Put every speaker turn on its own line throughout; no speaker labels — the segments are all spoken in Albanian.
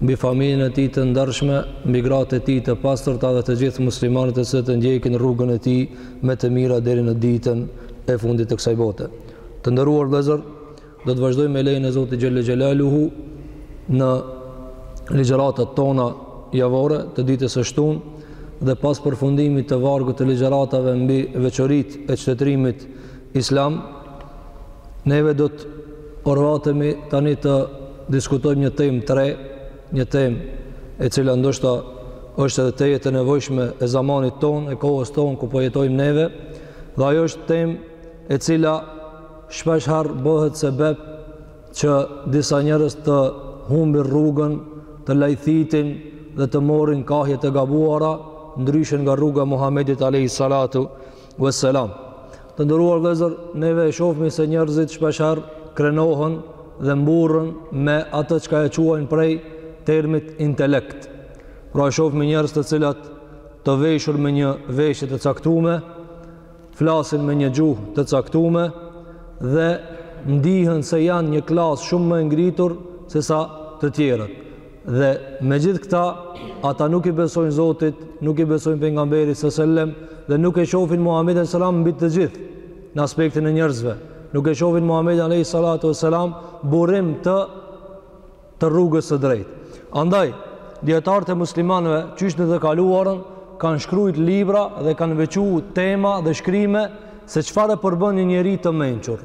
mbi familjen e tij të ndershme, mbi gratë e tij të pastërta dhe të gjithë muslimanët e cilët e ndjekin rrugën e tij me të mira deri në ditën e fundit të kësaj bote. Të nderuar vëllezër, do të vazhdojmë me lejen e Zotit Xhelle Xhelaluhu në ligjëratat tona javore të ditës së shtunë dhe pas përfundimit të vargut të ligjëratave mbi veçoritë e shtetërimit Islam, neve do të orvatemi tani të diskutojmë një temë të re, një temë e cila ndoshta është edhe tejet e nevojshme e zamanit tonë, e kohës tonë, ku po jetojmë neve, dhe ajo është temë e cila shpeshherë bëhet sebep që disa njerëz të humbin rrugën, të lajthitin dhe të morin kahjet e gabuara, ndryshen nga rruga Muhammedit alejhi salatu Vesselam. Të nderuar vëllezër, neve e shofmi se njerëzit shpesh herë krenohen dhe mburren me atë çka e quajnë prej termit intelekt. Pra e shofmi njerëz të cilët të veshur me një veshje të caktume, flasin me një gjuhë të caktume dhe ndihen se janë një klasë shumë më e ngritur se sa të tjerët. Dhe megjithë këtë, ata nuk i besojnë Zotit, nuk i besojnë Pejgamberit alejhi selam, dhe nuk e shofin Muhammedin alejhi selam mbi të gjithë, në aspektin e njerëzve. Nuk e shofin Muhammedin alejhi salatu vesselam burim të, të rrugës së drejtë. Andaj, dijetarët e muslimanëve, qysh në të kaluarën, kanë shkrujt libra dhe kanë veçu tema dhe shkrime se çfarë e përbën një njeri të mençur.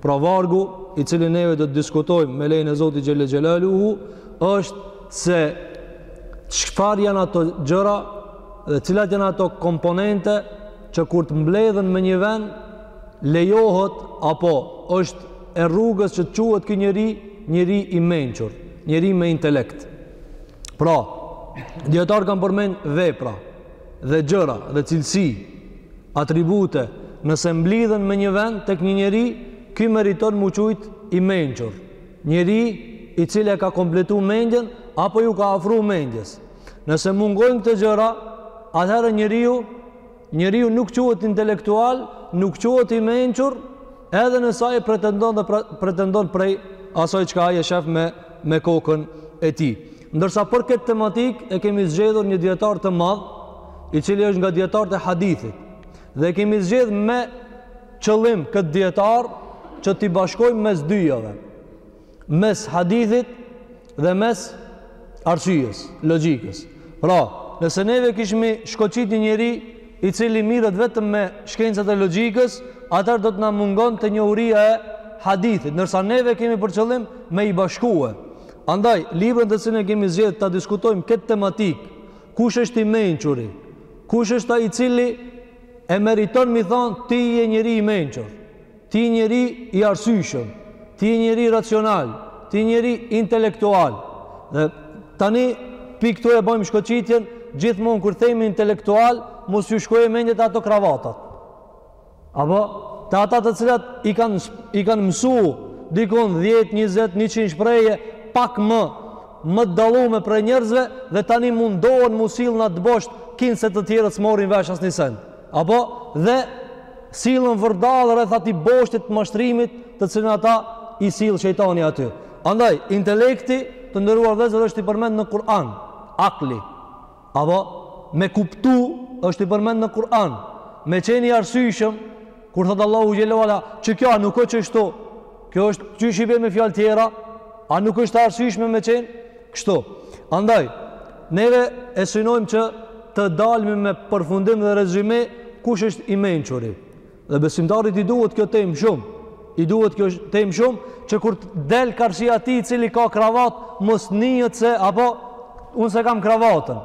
Pra vargu i cili neve do të diskutojmë me lejen e Zotit Xhelle Xhelaluhu, është se çfarë janë ato gjëra dhe cilat janë ato komponente që kur të mbledhen me një ven, lejohet apo është e rrugës që të quhet ky njeri, njeri i mençur, njeri me intelekt. Pra, dijetarët kanë përmend vepra, dhe gjëra dhe cilësi, atribute, nëse mblidhen me një vend tek një njeri, ky meriton m'u qujt i mençur, njeri i cili e ka kompletu mendjen apo iu ka afru mendjes. Nëse mungojnë këto gjëra, atëherë njeriu njeriu nuk quhet intelektual, nuk quhet i mençur, edhe nëse ai pretendon dhe pretendon prej asoj çka ai e shef me me kokën e tij. Ndërsa për këtë tematikë e kemi zgjedhur një dijetar të madh, i cili është nga dijetarët e hadithit. Dhe e kemi zgjedh me qëllim këtë dijetar që t'i bashkojmë mes dyjave, mes hadithit dhe mes arsyes, logjikës. Pra, nëse neve kishmi shkoqit një njeri i cili merret vetëm me shkencat e logjikës, atëherë do të na mungonte njohuria e hadithit, ndërsa neve kemi për qëllim me i bashkue. Andaj, librin të cilin e kemi zgjedh ta diskutojmë këtë tematikë, kush është i mençuri, kush është ai i cili e meriton me i thonë ti je njeri i mençur. Ti je njeri i arsyeshëm, ti je njeri racional, ti je njeri intelektual. Dhe tani pik këtu e bëjmë shkoqitjen, gjithmonë kur themi intelektual, mos ju shkojë mendja te ato kravatat. Apo te ata të cilat i kanë i kanë mësu dikun 10, 20, 100 shprehje pak më më të dallume prej njerëzve dhe tani mundohen m'u sill në at bosht kinse të tjerët s'marrin vesh asnjë sen. Apo, dhe sillen vërdallë rreth atij boshti të mashtrimit të cilin ata i sill shejtani aty. Andaj, intelekti, të nderuar vëllezër, është i përmend në Kur'an, akli. Apo, me kuptu është i përmend në Kur'an, me qenë i arsyeshëm, kur thotë Allahu xhele ue ala, që kjo a nuk është kështu, Kjo është qysh i bën me fjalë tjera, a nuk është e arsyeshme me qenë kështu? Andaj, neve e synojmë që të dalmi me përfundim dhe rezume kush është i mençuri. Dhe besimtarit i duhet kjo temë shumë. I duhet kjo temë shumë që kur del karshi atij i cili ka kravat, mos nihet se, apo, unë s'e kam kravatën.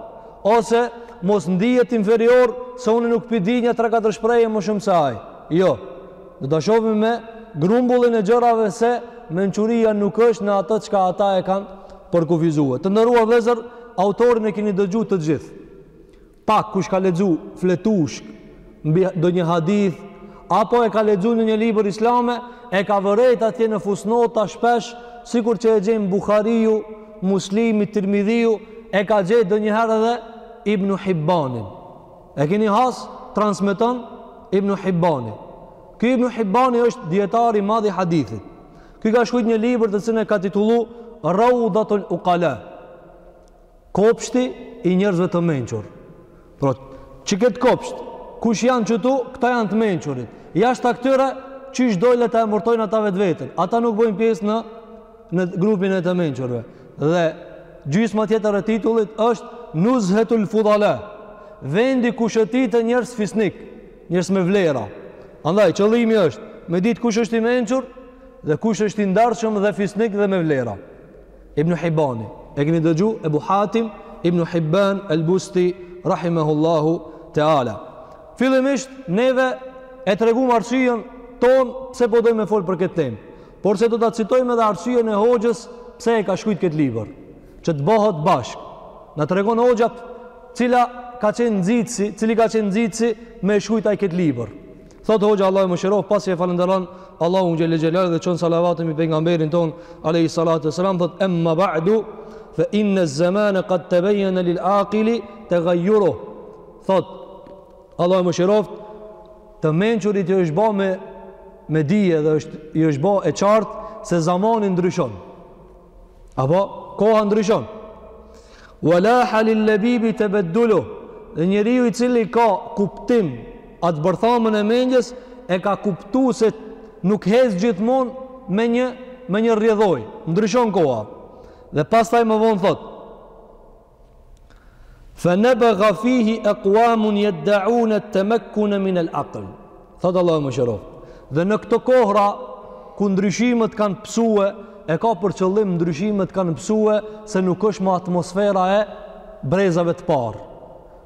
Ose, mos ndihet inferior se unë nuk p'i di nja 3-4 shprehje më shumë se ai. Jo, Do ta shohim me grumbullin e gjërave se mençuria nuk është në atë çka ata e kanë përkufizuar. Të nderuar vëllezër, autorin e keni dëgju të gjithë. Pak kush ka lexu fletushkë ndonjë hadith apo e ka lexu ndonjë libër islame, e ka vërejt atje në fusnota shpesh, sikur që e gjen Buhariu, Muslimi, Tirmidhiu, e ka gjetë ndonjëherë edhe Ibnu Hibbanin. E keni has transmeton Ibnu Hibani. Ky Ibnu Hibani është dietar i madh i hadithit. Ky ka shkrujt një libër të cilin e ka titullu Raudatul Ukala. Kopshti i njerëzve të mençur. Pra, qi kët kopsht, kush janë qëtu? Këta janë të mençurit. Jashtë këtyre qyshdo le ta emërtojnë ata vetë veten. Ata nuk bëjnë pjesë në në grupin e të mençurve dhe gjysma tjetër e titullit është nuzhetul fudale vendi ku shëtitin njerëz fisnikë njerëz me vlera andaj qëllimi është me ditë kush është i mençur dhe kush është i ndershëm dhe fisnik dhe me vlera Ibn Hibani e keni dëgju Ebu Hatim Ibn Hibban el Busti Rahimehullahu Teala fillimisht neve e tregum arsyen tonë pse po dojmë me fol për këtë temë Por se do ta citojmë edhe arsyen e hoxhës pse e ka shkrujt këtë libër, që të bëhet bashkë. Na tregon hoxha, cila ka qenë nxitësi, cili ka qenë nxitësi me e shkrujt ai këtë libër. Thotë hoxha Allahu e mëshiroftë, pasi e falënderon Allahun xhele xhelaluhu dhe çon salavatin mbi Pejgamberin tonë, alejhi salatu ue selam, thotë emma ba'du, fe inne zemane kad tebejjene lil akili tegajjuruhu. Thotë, Allahu e mëshiroftë, Të mençurit ju është ba me me dije dhe është ju është ba e qartë se zamani ndryshon. Apo koha ndryshon. Wa laha lil labibi tabadduluhu. Dhe njeriu i cili ka kuptim atë bërthamën e mendjes e ka kuptu se nuk hec gjithmonë me një me një rrjedhojë ndryshon koha dhe pastaj më vonë thot Fa nabagha fihi aqwam yadda'un at-tamakkun min al-aql. Thot Allahu e mëshiroftë. Dhe në këto kohra ku ndryshimet kanë pësue, e ka për qëllim ndryshimet kanë pësue se nuk është më atmosfera e brezave të parë.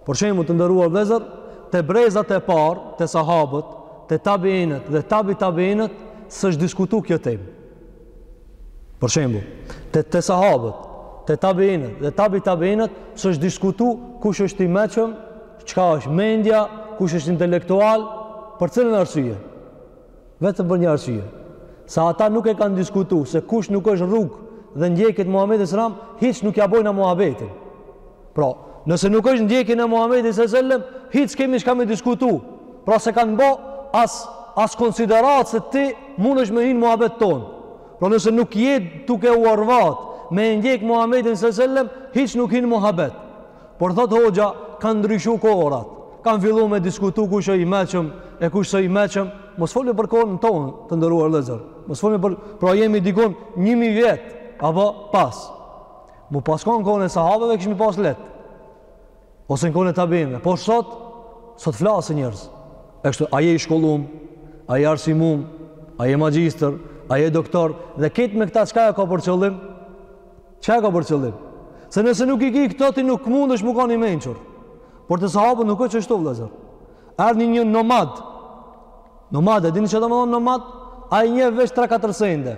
Për shembull të nderuar vëllezër, te brezat e parë, te sahabët, te tabiinët dhe tabi tabiinët s'është diskutu kjo temë. Për shembull, te te sahabët, te tabiinët dhe tabi tabiinët s'është diskutu kush është i meçëm, çka është mendja, kush është intelektual, për cilën arsye? Vetëm për një arsye. Se ata nuk e kanë diskutu se kush nuk është rrugë dhe ndjekje të Muhammedit alejhi selam, hiç nuk ja bojnë muhabetin. Pra, nëse nuk është ndjekjen e Muhamedit sallallahu alaihi wasallam, hiç s'kemi çka me diskutu. Pra s'e kanë bo as as konsideratë se ti mundesh me hi n'muhabet tonë. Pra nëse nuk je duke u orvat me ndjek Muhamedin sallallahu alaihi wasallam, hiç nuk hin n'muhabet. Por thot hoxha, kanë ndryshu kohërat. Kanë fillu me diskutu kush është i meçëm e kush s'është i meçëm. Mos folim për kohën tonë, të nderuar vëllezër. Mos foli për... Pra jemi dikun njëmijë vjet, apo pas. M'u pas konë n'kohën e sahabëve, kishmi pas lehtë. Ose në kohën e tabiinëve. Po sot, sot flasin njerëzit kështu, a je i shkollum, a je arsimum, a je magjistër, a je doktor, dhe krejt me këta çka e ka për qëllim? Çka e ka për qëllim? Se nëse nuk i ki këto, ti nuk mundesh m'u kan i mençur. Por te sahabët nuk është qishtu, vëllezër. Erdh një një nomad. Nomad, e dini çka domethonë nomad? Ai njeh veç 3-4 sende.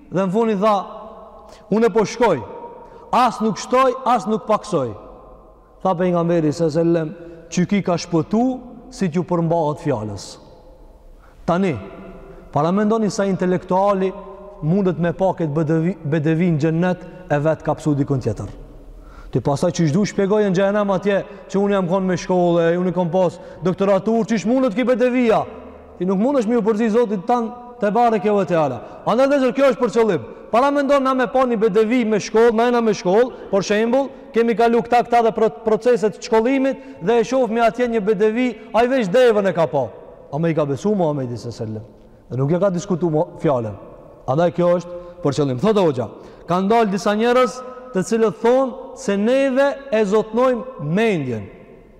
Dhe në fund i tha, unë po shkoj, as nuk shtoj, as nuk paksoj. Tha Pejgamberi alejhi selam, qiky ka shpëtu, si t'ju përmbahet fjalës. Tani, paramendoni sa intelektuali mundet me pa këtë bedevi n'xhennet e vetë ka pësu dikun tjetër. Ti pastaj qysh do shpjegon në xhehenem atje që unë jam konë me shkollë, unë i kom pas doktoraturë, qysh mundet ky bedevia? Ti nuk mundesh me ju përzi Zotit tan tebareke ve teala. Andaj vëllezër kjo është për qëllim. Para mendon na me pa një bedevi me shkollë, na jena me shkollë, për shembull, kemi kalu këta këta dhe proceset të shkollimit dhe e shohmi atje një bedevi, ai veç devën e ka pa. Ama i ka besu Muhamedit sallallahu alaihi wasallam? Dhe nuk e ka diskutu fjalën. Andaj kjo është për qëllim. Thotë hoxha, kanë dalë disa njerëz të cilët thonë se neve e zotnojmë mendjen.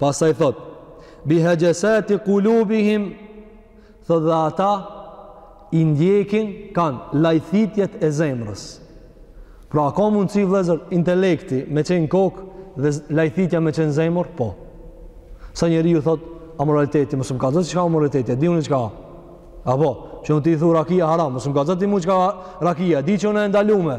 Pastaj thotë, bi hexhesati kulubihim, thotë dhe ata i ndjekin kanë lajthitjet e zemrës. Pra, ka mundësi vëllezër intelekti me qenë n'kokë dhe lajthitja me qenë n'zemër? Po. Sa njeri ju thotë, amoraliteti, mos m'kallzo ti çka amoraliteti, e di unë çka. Apo, kur ti i thu rakia haram, mos m'kallzo ti mu çka rakia, di që unë e ndalume.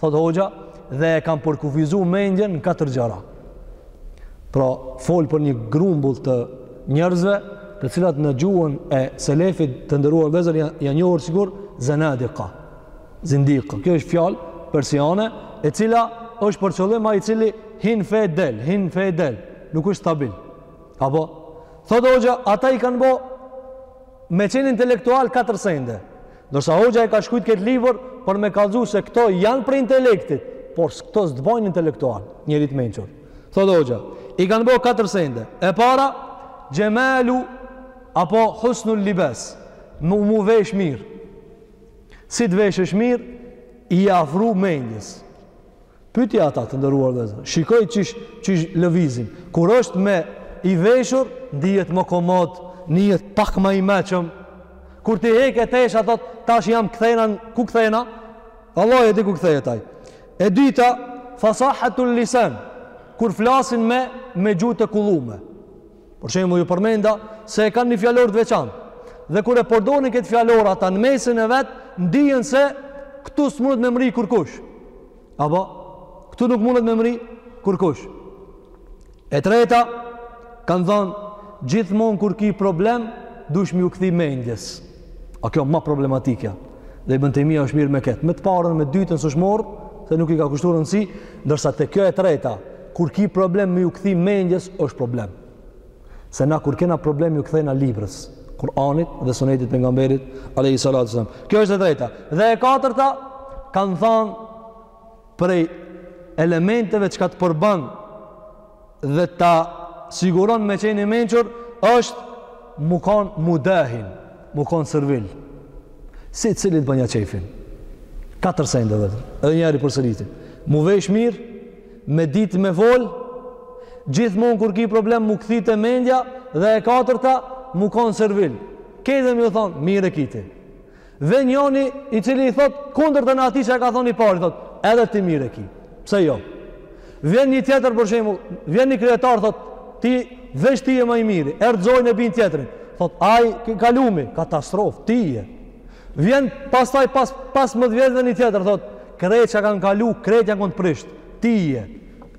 Thotë hoxha, dhe e kanë përkufizu mendjen në katër gjëra. Pra, fol për një grumbull të njerëzve, të cilat në gjuhën e selefit të nderuar vëllezër janë njohur sikur zenadika, zindikë. Kjo është fjalë persiane, e cila është për qëllim ai i cili hin fe del, hin fe del, nuk është stabil. Apo, thotë hoxha, ata i kanë bo me qenë intelektual katër sende. Ndërsa hoxha e ka shkrujt këtë libër për me kallzu se këto janë prej intelektit, por këto s'të bojnë intelektual, njeri të mençur. Thotë hoxha, i kanë bo 4 sende. E para, xhemalu apo husnul libas, m'u, m'u vesh mirë. Si të veshësh mirë, i afru mendjes. Pyeti ata, të nderuar vëllezër, shikoji qysh qysh lëvizin. Kur është ma i veshur, ndihet më komod, ndihet pak më i mençëm. Kur t'i hek teshat thot, tash jam kthena, ku kthena? Allah e di ku kthehet ai. E dyta, fasahatul lisan, kur flasin me me gjuhë të kullume. Për shembull, ju përmenda se e kanë një fjalor të veçantë. Dhe kur e përdorin këtë fjalor ata në mesin e vet, ndihen se këtu s'mundet me mri kurkush. Apo këtu nuk mundet me mri kurkush. E treta kanë thënë gjithmonë kur ki problem, dush me ju kthi mendjes. A kjo ma problematikja. Dhe Ibn Tejmija është marrë me ketë. Me të parën, me dytën, s'është marrë, se nuk i ka kushtu rëndësi, ndërsa te kjo e treta, kur ki problem me ju kthi mendjes, është problem. Se na kur kena problem ju kthena librës, Kur'anit dhe sunetit pejgamberit, alejhi salatu ve selam. Kjo është e treta. Dhe e katërta, kanë thanë prej elementeve çka të përban dhe ta siguron me qenë i mençur, është mu konë mudahin, mu konë servil. Secilit bënja qefin? Katër sende dhe edhe njëherë i përsëritim. Mu vesh mirë, me ditë me folë, gjithmonë kur ki problem mu kthy te mendja dhe e katërta mu konë servil. Krejtve me ju thonë, mirë e ki ti. Vjen njëri i cili i thot kundërtën e atij që e ka thonë i pari, thot, edhe ti mirë e ki. Pse jo? Vjen një tjetër për shembull, vjen një kryetar thot, ti veç ti je ma i miri, e rrxojnë e bijnë tjetrin. Thot, ai i kalumi, katastrofë, ti je. Vjen pastaj pas 15 vjetëve një tjetër thot, krejt që kanë kalu, krejt janë konë të prisht, ti je.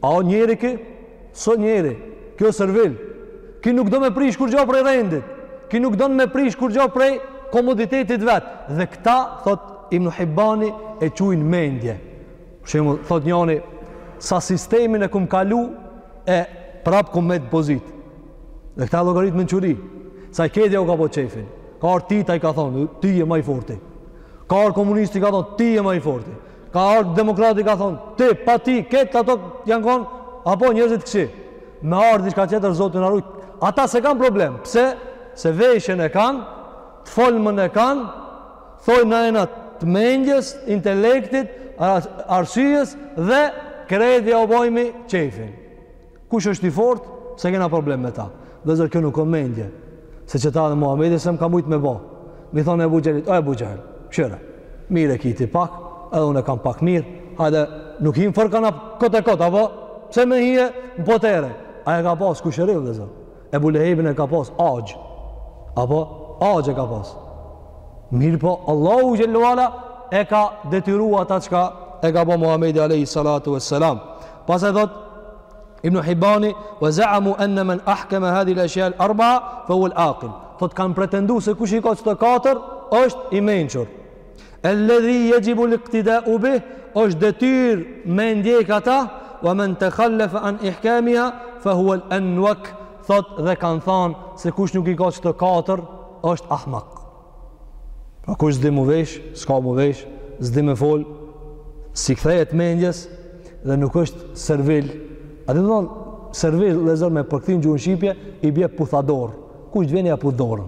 A o njeri ki? S'o njeri, ki o servil. Ki nuk do me prish kurgjo prej rendit. Ki nuk do me prish kurgjo prej komoditetit vet. Dhe këta, thot Ibn Hibani, e qujnë mendje. Për shembull, thot njani, sa sistemin e kum kalu, e prap kum met n'pozitë. Dhe këta e llogarit mençuri. Se ai krejtve ju ka bo qefin. Ka ardhë Tita i ka thonë, ti je ma i forti. Ka ardhë komunisti i ka thonë, ti je ma i forti. Ka ardhë demokrati i ka thonë, ti, pa ty, krejt ata janë konë, apo njerëz të këqij. Me ardhë diçka tjetër, Zoti na rujt. Ata s'e kanë problem, pse? Se veshën e kanë, të folmën e kanë, thojnë na jena të mendjes, intelektit, arsyjes dhe krejtve ju bojmë qefin. Kush është i fort, s'e kena problem me ta. Vëllezër kjo nuk o mendje, se qëta edhe Muhammedi selam ka mujtë me bo. Me i thonë Ebu Xhehlit, o Ebu Xhehl, kqyre, mirë e ki ti pak, edhe unë e kam pak mirë, hajde nuk himë n'fërka na kot e kot, apo, pse me hi në potere, ai e ka pasë kushëri vëllezër. Ebu Lehebin e ka pas axhë, apo axhë e ka pas. Mirëpo, Allahu Xhelle ue ala e ka detyru ata çka e ka bo Muhammedi Alejhi Salatu ve Selam. Pastaj thot, Ibn Hibani, ve zaamu enne men ahkeme hadhihil eshjael arbaa, fe huel akil. Thot, kanë pretendu se kush i ka qëto katër, është i mençur. Alladhi yajibu al-iqtida'u bih, është detyrë me ndjek ata, wa man takhallafa an ihkamiha fa huwa al-anwak, thot dhe kan than se kush nuk i ka qëto katër është ahmak. Pra kush s'di mu vesh, s'ka mu vesh, s'di me fol, s'i kthehet mendjes dhe nuk është servil. A domethonë, servil vëllezër me përkthy n'gjuhën shqipe, i bje puthador. Kush të vjen e ja puth dorën.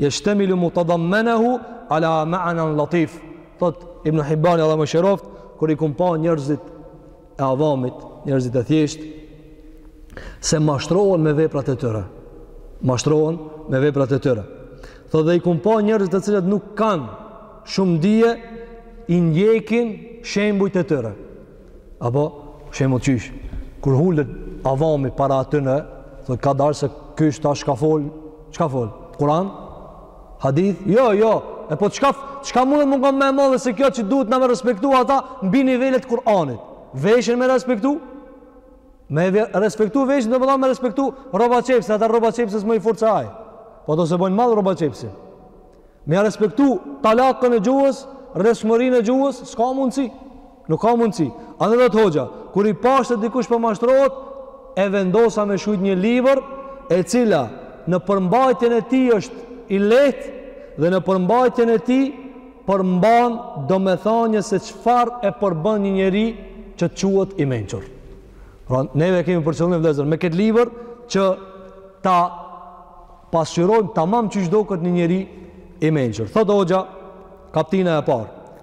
Yashtamilu mutadammanahu ala ma'nan latif. Thot Ibn Hibani Allahu e mëshiroft, kur i kum pa njerëzit e avamit, njerëzit e thjesht se mashtrohen me veprat e tyre. Mashtrohen me veprat e tyre. Thot dhe i kum pa njerëzit të cilët nuk kanë shumë dije i ndjekin shembujt e tyre. Apo, shembull qysh, kur hullet avami para atyne, thot, ka darë se ky tash çka fol, çka fol, kuran, hadith, jo, jo, e po çka, çka mundet me kan ma madhe se kjo që duhet në me respektu ata, mbi nivelet e kuranit, veshen me respektu, me respektu veshen, domethan me respektu rrobaqepsin, atëherë rrobaqepsi ma i fort aj, po do se bojnë madh rrobaqepsin, me respektu talakën e gjuhës, rrjedhshmërinë e gjuhës, s'ka mundësi, Nuk ka mundësi. Andaj thot hoxha, kur i pashë se dikush po mashtrohet, e vendosa me shkrujt një libër e cila në përmbajtjen e tij është i lehtë dhe në përmbajtjen e tij përmban domethënien se çfarë e përbën një njeri që të quhet i mençur. Pra, neve kemi për qëllim vëllezër me këtë libër që ta pasqyrojmë tamam qysh do ket një njeri i mençur. Thot hoxha, kaptina e parë,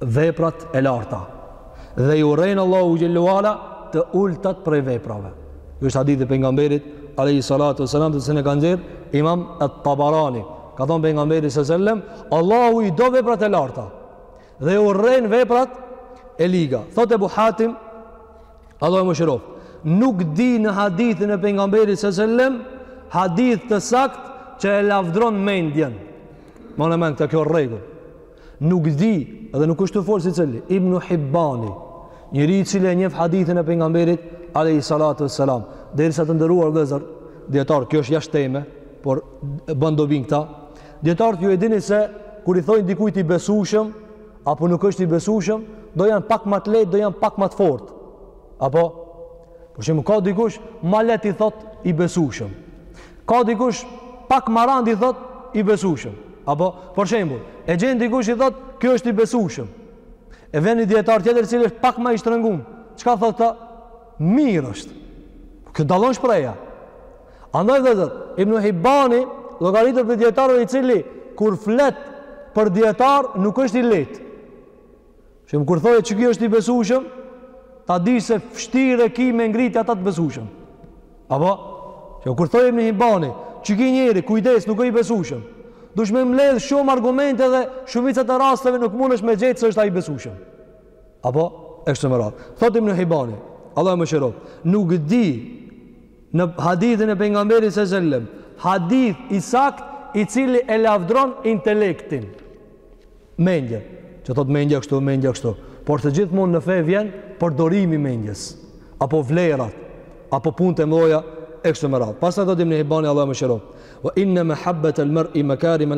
veprat e larta dhe i urren Allahu xhelle ue ala të ultat prej veprave. Ky është hadithi i pejgamberit alayhi salatu wasalam të cilin e ka nxjerr Imam At-Tabarani. Ka thënë pejgamberi sallallahu alaihi wasallam, Allahu i do veprat e larta dhe i urren veprat e liga. Thotë Abu Hatim, Allahu e mëshiroft. Nuk di në hadithin e pejgamberit sallallahu alaihi wasallam hadith të saktë që e lavdron mendjen. Ma në mend këta, kjo regull. Nuk di, edhe nuk është tu folë secili, Ibn Hibbani, njeri i cili e njef hadithin e pejgamberit, alayhi salatu wasalam, derisa të nderuar vllezër, dijetarët, kjo është jashtë teme, por ban dobi këta, dijetarët ju e dini se, kur i thojnë dikujt i besushëm, apo nuk është i besushëm, do janë pak ma të lehtë, do janë pak ma të fortë. Apo, për shembull, ka dikush ma leht i thot i besushëm. Ka dikush pak ma rand i thot i besushëm. Apo, për shembull, e gjen dikush i thot ky është i besushëm. E vjen një dijetar tjetër i cili është pak ma i shtrëngum. Çka thot këta? Mirë është. Këtu dallon shprehja. Andaj dhe thot, Ibn Hibani, logaritër për djetarëve i cili, kur flet për dijetarë, nuk është i lehtë. Shembull kur thot që ky është i besushëm, ta di se fështirë e ki me ngriti ata të besushëm. Apo? E kur thot Ibn Hibbani, që ky njeri, kujdes, nuk o i besushëm. Dush me mbledh shumë argumente dhe shumicën e rasteve nuk mundesh me gjet se është ai i besushëm. Apo? Është ma rand. Thot Ibn Hibbani, Allahu e mëshiroft, nuk di në hadithin e pejgamberit selem, hadith të sakt i cili e lavdron intelektin. mendje, që thot mendja kështu, mendja kështu. Por të gjithmonë në fe vjen përdorimi i mendjes, apo vlerat, apo punët e mëdha e kështu me radhë. Pastaj thot Ibn Hibani Allahu e mëshiroftë. Wa inna mahabbata al-mar'i makarim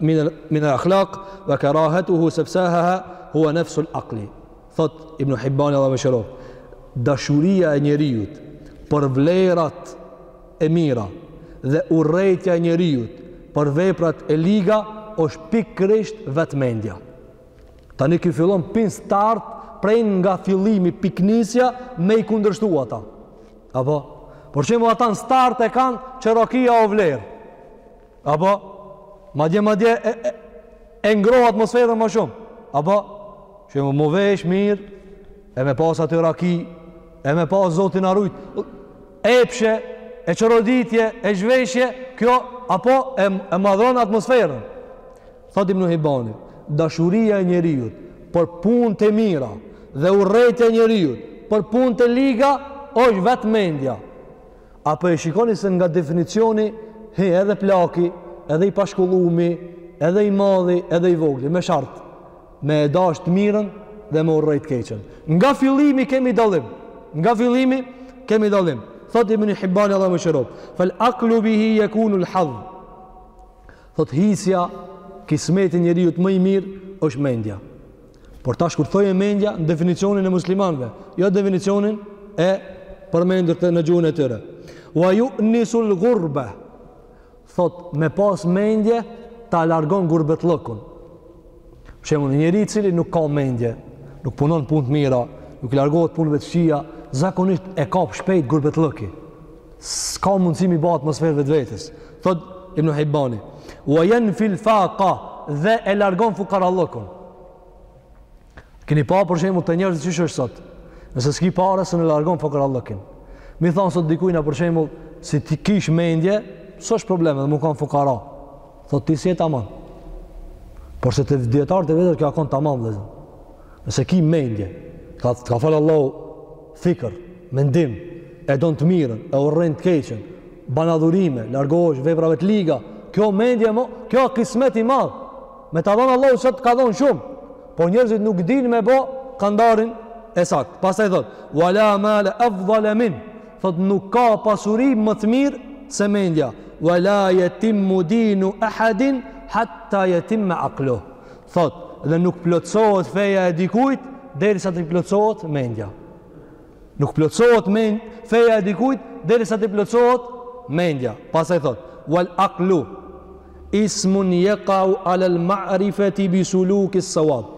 min al-akhlaq wa karahatuhu safsahaha huwa nafsu al-aqli. Thot Ibn Hibani Allahu e mëshiroftë. Dashuria e njeriu për vlerat e mira dhe urrejtja e njeriut për veprat e liga është pikërisht vet mendja. Tani ky fillon pi n'start prej nga fillimi piknisja me i kundërshtu ata. Apo, për shembull ata në start e kanë që rakia o vlerë. Apo, madje, madje, e, e, e ngrohë atmosferën më shumë. Apo, që më merr vesh mirë, e me pas aty raki, e me pas Zoti na rujt, epshe, e çoroditje, e zhveshje, kjo, apo, e, e madhron atmosferën. Thot Ibn Hibani, dashuria e njeriut, për pun të mira, dhe urrejtja e njeriut, për pun të liga, është vetë mendja. A po e shikoni se nga definicioni he edhe plaki, edhe i pashkollumi, edhe i madhi, edhe i vogli, me shart me e dash t'mirën dhe me urrejt t'keqen. Nga fillimi kemi dallim. Nga fillimi kemi dallim. Thot Ibn Hibban Allahu e mëshiroftë. Fal aqlu bihi yakunu al-hadh. Thotë hisja, kismeti i njeriut më i mirë është mendja. Por tash kur thoje mendja në definicionin e muslimanëve, jo definicionin e përmendur të në gjuhën e tyre. Wa yu'nisul ghurba. Thot me pas mendje ta largon gurbetllëkun. Për shembull, një njeri i cili nuk ka mendje, nuk punon punë të mira, nuk i largohet punëve të këqija, zakonisht e kap shpejt gurbetllëki. S'ka mundësi me i ba atmosferë vetvetes. Thot Ibn Hibani. Wa yanfil faqa dhe e largon fukarallëkun. Keni pa për shembull te njerëzit që është sot. Nëse s'ki para s'e largon fukarallëkin. Me i thon sot dikujt na për shembull si t'kish mendje, s'është problem, me kanë fukara. Thot ti s'je tamam. Porse te dijetarët e vjetër kjo ka kon tamam dhe zë. Nëse ki mendje, ka, ka falë Allahu Fikër, mendim, e don të mirën, e urren të keqen, ban adhurime, largohesh veprave të liga, kjo mendje mo, kjo është kismet i madh. Me ta dhënë Allahu sot t'ka dhënë shumë. Po njerëzit nuk dinë me bë kandarin e saktë. Pastaj thot: "Wala mal afdal min." Thot nuk ka pasuri më të mirë se mendja. "Wala yatimu dinu ahadin hatta yatima aqlu." Thot, dhe nuk plotësohet feja e dikujt deri sa t'i plotësohet mendja. Nuk plotësohet mend feja e dikujt deri sa t'i plotësohet mendja. Pastaj thot, wal aqlu ismun yaqau ala al ma'rifati bi suluk as sawab.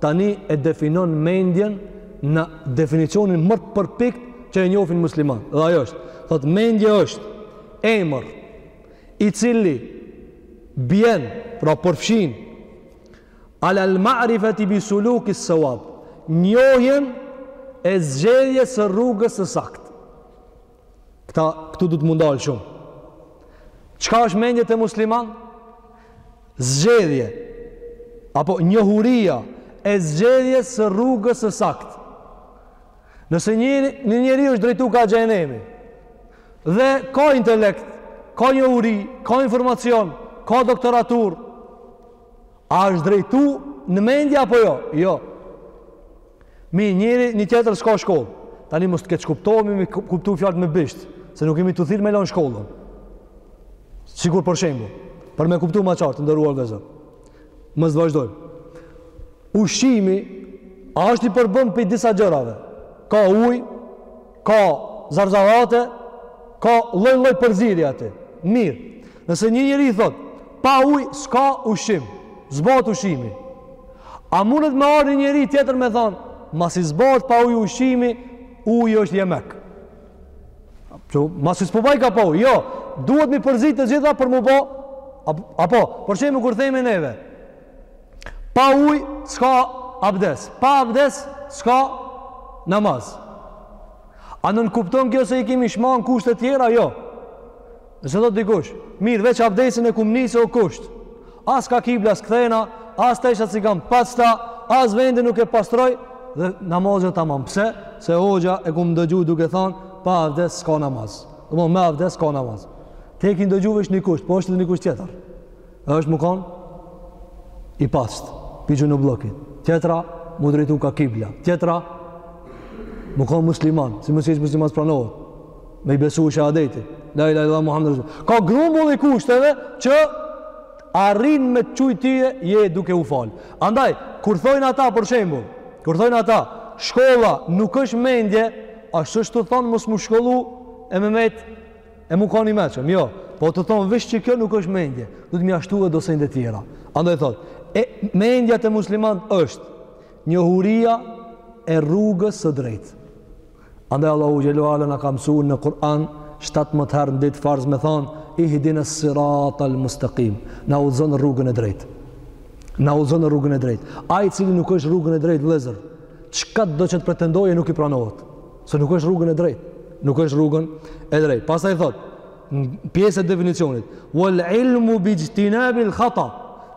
Tani e definon mendjen në definicionin më të përpikt që e njohin muslimanët. Dhe ajo është, thot mendja është emër i cili bjen, pra përfshin, ala al-ma'rifati bi suluki as-sawab, njohjen e zgjedhjes së rrugës së saktë. Këtu këtu do të m'u ndal shumë. Çka është mendje te musliman? Zgjedhje apo njohuria e zgjedhjes së rrugës së saktë. Nëse një, një njeri është drejtu ka xhehnemi, dhe ka intelekt, ka njohuri, ka informacion, ka doktoratur, a është drejtu në mendja apo jo? Jo. Ni njeri, një tjetër s'ka shkollë. Tani mos të keqkuptohemi me kuptu fjalët me bisht, se nuk jemi tu thirrë me lonë shkollën. Sikur për shembull, për me kuptu ma qartë, të nderuar vëllezër. Mos të vazhdojmë. Ushqimi a është i përbëm pi disa gjërave? Ka uj, ka zarzavate, ka lloj lloj përziri aty. Mirë, nëse një njeri thot, pa uj s'ka ushqim, s'bahet ushqimi. A mundet me ardh një njeri tjetër me thonë, masi s'bahet pa uj ushqimi, uj është jemek. Masi s'po baj ka pa uj, jo, duhet m'i përzi të gjitha për m'u bo, apo, për shembull kur themi neve, Pa ujë s'ka abdes, pa abdes s'ka namaz. A nënkupton kjo se i kemi shmang kushtet tjera? Jo. Nëse thotë dikush, mirë, veç abdesin e kum ni se o kusht. As ka kibla s'kthehna, as teshat s'i kam pasta, as vendin nuk e pastroj, dhe namazi o tamam. Pse? Se hoxha e kum dëgju duke thanë, pa abdes s'ka namaz. Dhe me abdes ka namaz. Ti e ki ndëgju veç një kusht, po është dhe një kusht tjetër. Dhe është me konë
i pastë, pi xhunubllëkit. Tjetra, m'u drejtu ka kibla. Tjetra, me konë musliman, se mos je musliman s'pranohet, me i besu shahadetin. La ilahe illallah Muhammed Rasul. Ka grumbull i kushteve që arrin me të çu tyje, je duke u falë. Andaj, kur thojnë ata, për shembul, kur thojnë ata, shkolla nuk është mendje, ashtu shtu thonë, mos m'u shkollu e me metë E mu ka një meqëm, jo. Po të thonë veç që kjo nuk është mendje. Du të mjashtu e dosenjë dhe tjera. Andaj thotë, e mendja te muslimanët është njohuria e rrugës së drejtë. Andaj Allahu xhel-le ue ala na ka mësu në Kur'an, shtatëmdhetë herë në ditë farz me thanë, ihdina sirat al mustakim, na udhëzo në rrugën e drejtë. Na udhëzo në rrugën e drejtë. Ai i cili nuk është n'rrugën e drejtë, vëllezër, çkado që të pretendojë nuk i pranohet. Se nuk është n'rrugën e drejtë. Nuk është n'rrugën e drejtë. Pastaj thot, pjesë e definicionit, "Wal ilmu bi ijtinabi al-khata."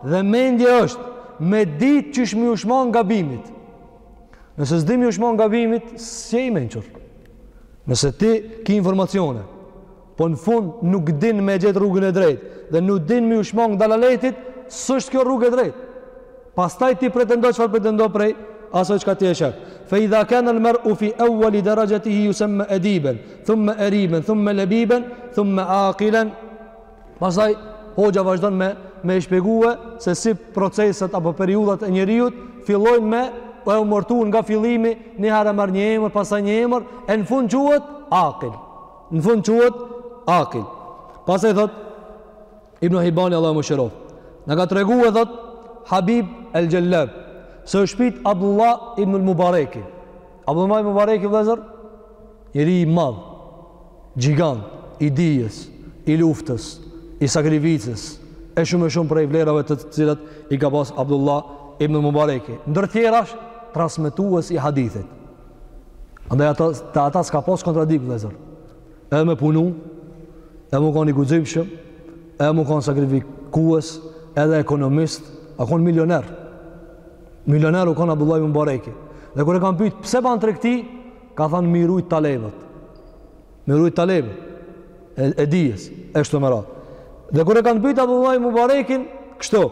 Dhe mendje është me ditë qysh m'iu shmang gabimit. Nëse s'di m'iu shmang gabimit, s'je i mençur. Nëse ti ki informacione, Po në fund nuk din me e gjet rrugën e drejtë dhe nuk din me iu shmang dalaletit, s'është kjo rrugë e drejtë. Pastaj ti pretendo çfarë pretendo prej asaj çka ti e shef. Fa idha kana al mar'u fi awwal darajatihi yusamma adiban, thumma ariban, thumma labiban, thumma aqilan. Pastaj hoxha vazhdon me i shpjegue se si proceset apo periudhat e njeriut fillojnë me u emërtu nga fillimi një herë merr një emër, pastaj një emër, e në fund quhet akil. Në fund quhet akil. Pastaj thot Ibn Hibani Allahu mëshiroftë. Na ka treguar thot Habib El Jallab se është pyt Abdullah ibn al Mubarak. Abdullah ibn Mubarak vëllezër njeri i madh, gjigant i dijes, i luftës, i sakrificës, e shumë e shumë prej vlerave të cilat i ka pas Abdullah ibn Mubareki. Ndër tjerash, transmitues i hadithit. Andaj te ata s'ka pas kontradiktë vëllazër. Edhe me punu, edhe m'u kan i guximshëm, edhe m'u kan sakrifikues, edhe ekonomist, a kon milioner. Milioner u kon Abdullah ibn Mubareki. Dhe kur e kanë pyet pse ban tregti, ka thanë m'i rujt talebët. M'i rujt talebet e, e dijes, e kështu me radhë. Dhe kur e kanë pyet Abdullah ibn Mubarekin, kështu: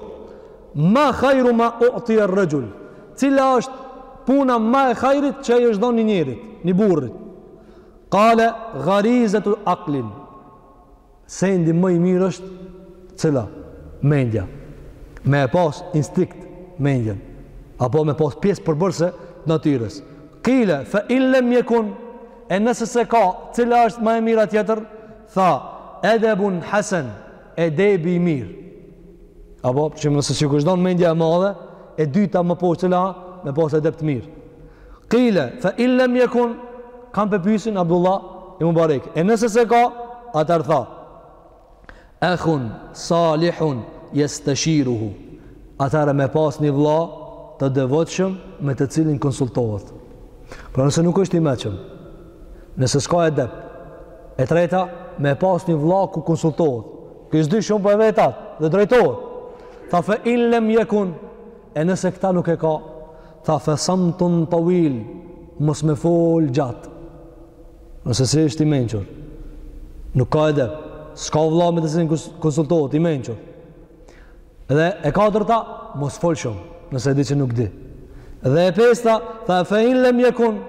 "Ma khairu ma u'ti ar-rajul?" Cila është puna ma e hajrit që i është dhanë një njerit, një burrit? Qale gharizatu aqlin. Sendi më i mirë është cila? Mendja. Me e pas instinkt mendjen. Apo me pas pjesë përbërëse të natyrës. Kile, fe in lem jekun, e nëse s'e ka, cila është më e mira tjetër? Tha, edebun hasen, edebi i mirë. Apo, për shembull nëse s'i është dhanë mendja e madhe, e dyta më pas cila, me pas edep të mirë. Kile, fe in lem jekun, kan pe pysin Abdullah ibn Mubarek. E nëse s'e ka, atër tha, ehun salihun jesteshiruhu, atër me pas një vla të devotshëm me të cilin konsultohet. Pra nëse nuk është i meçëm, nëse s'ka edep, e treta, me pas një vla ku konsultohet. Ky s'di shumë po e vet atë dhe drejtohet. Tha fe in lem jekun, E nëse këtë nuk e ka? Tha fe samtun tawil, mos me fol gjatë. Nëse s'është i mençur. Nuk ka edep. S'ka vëlla me të cilin konsultohet i mençur. Dhe e katërta, mos fol shumë, nëse e di që nuk di. Dhe e pesta, tha fe in lem jekun,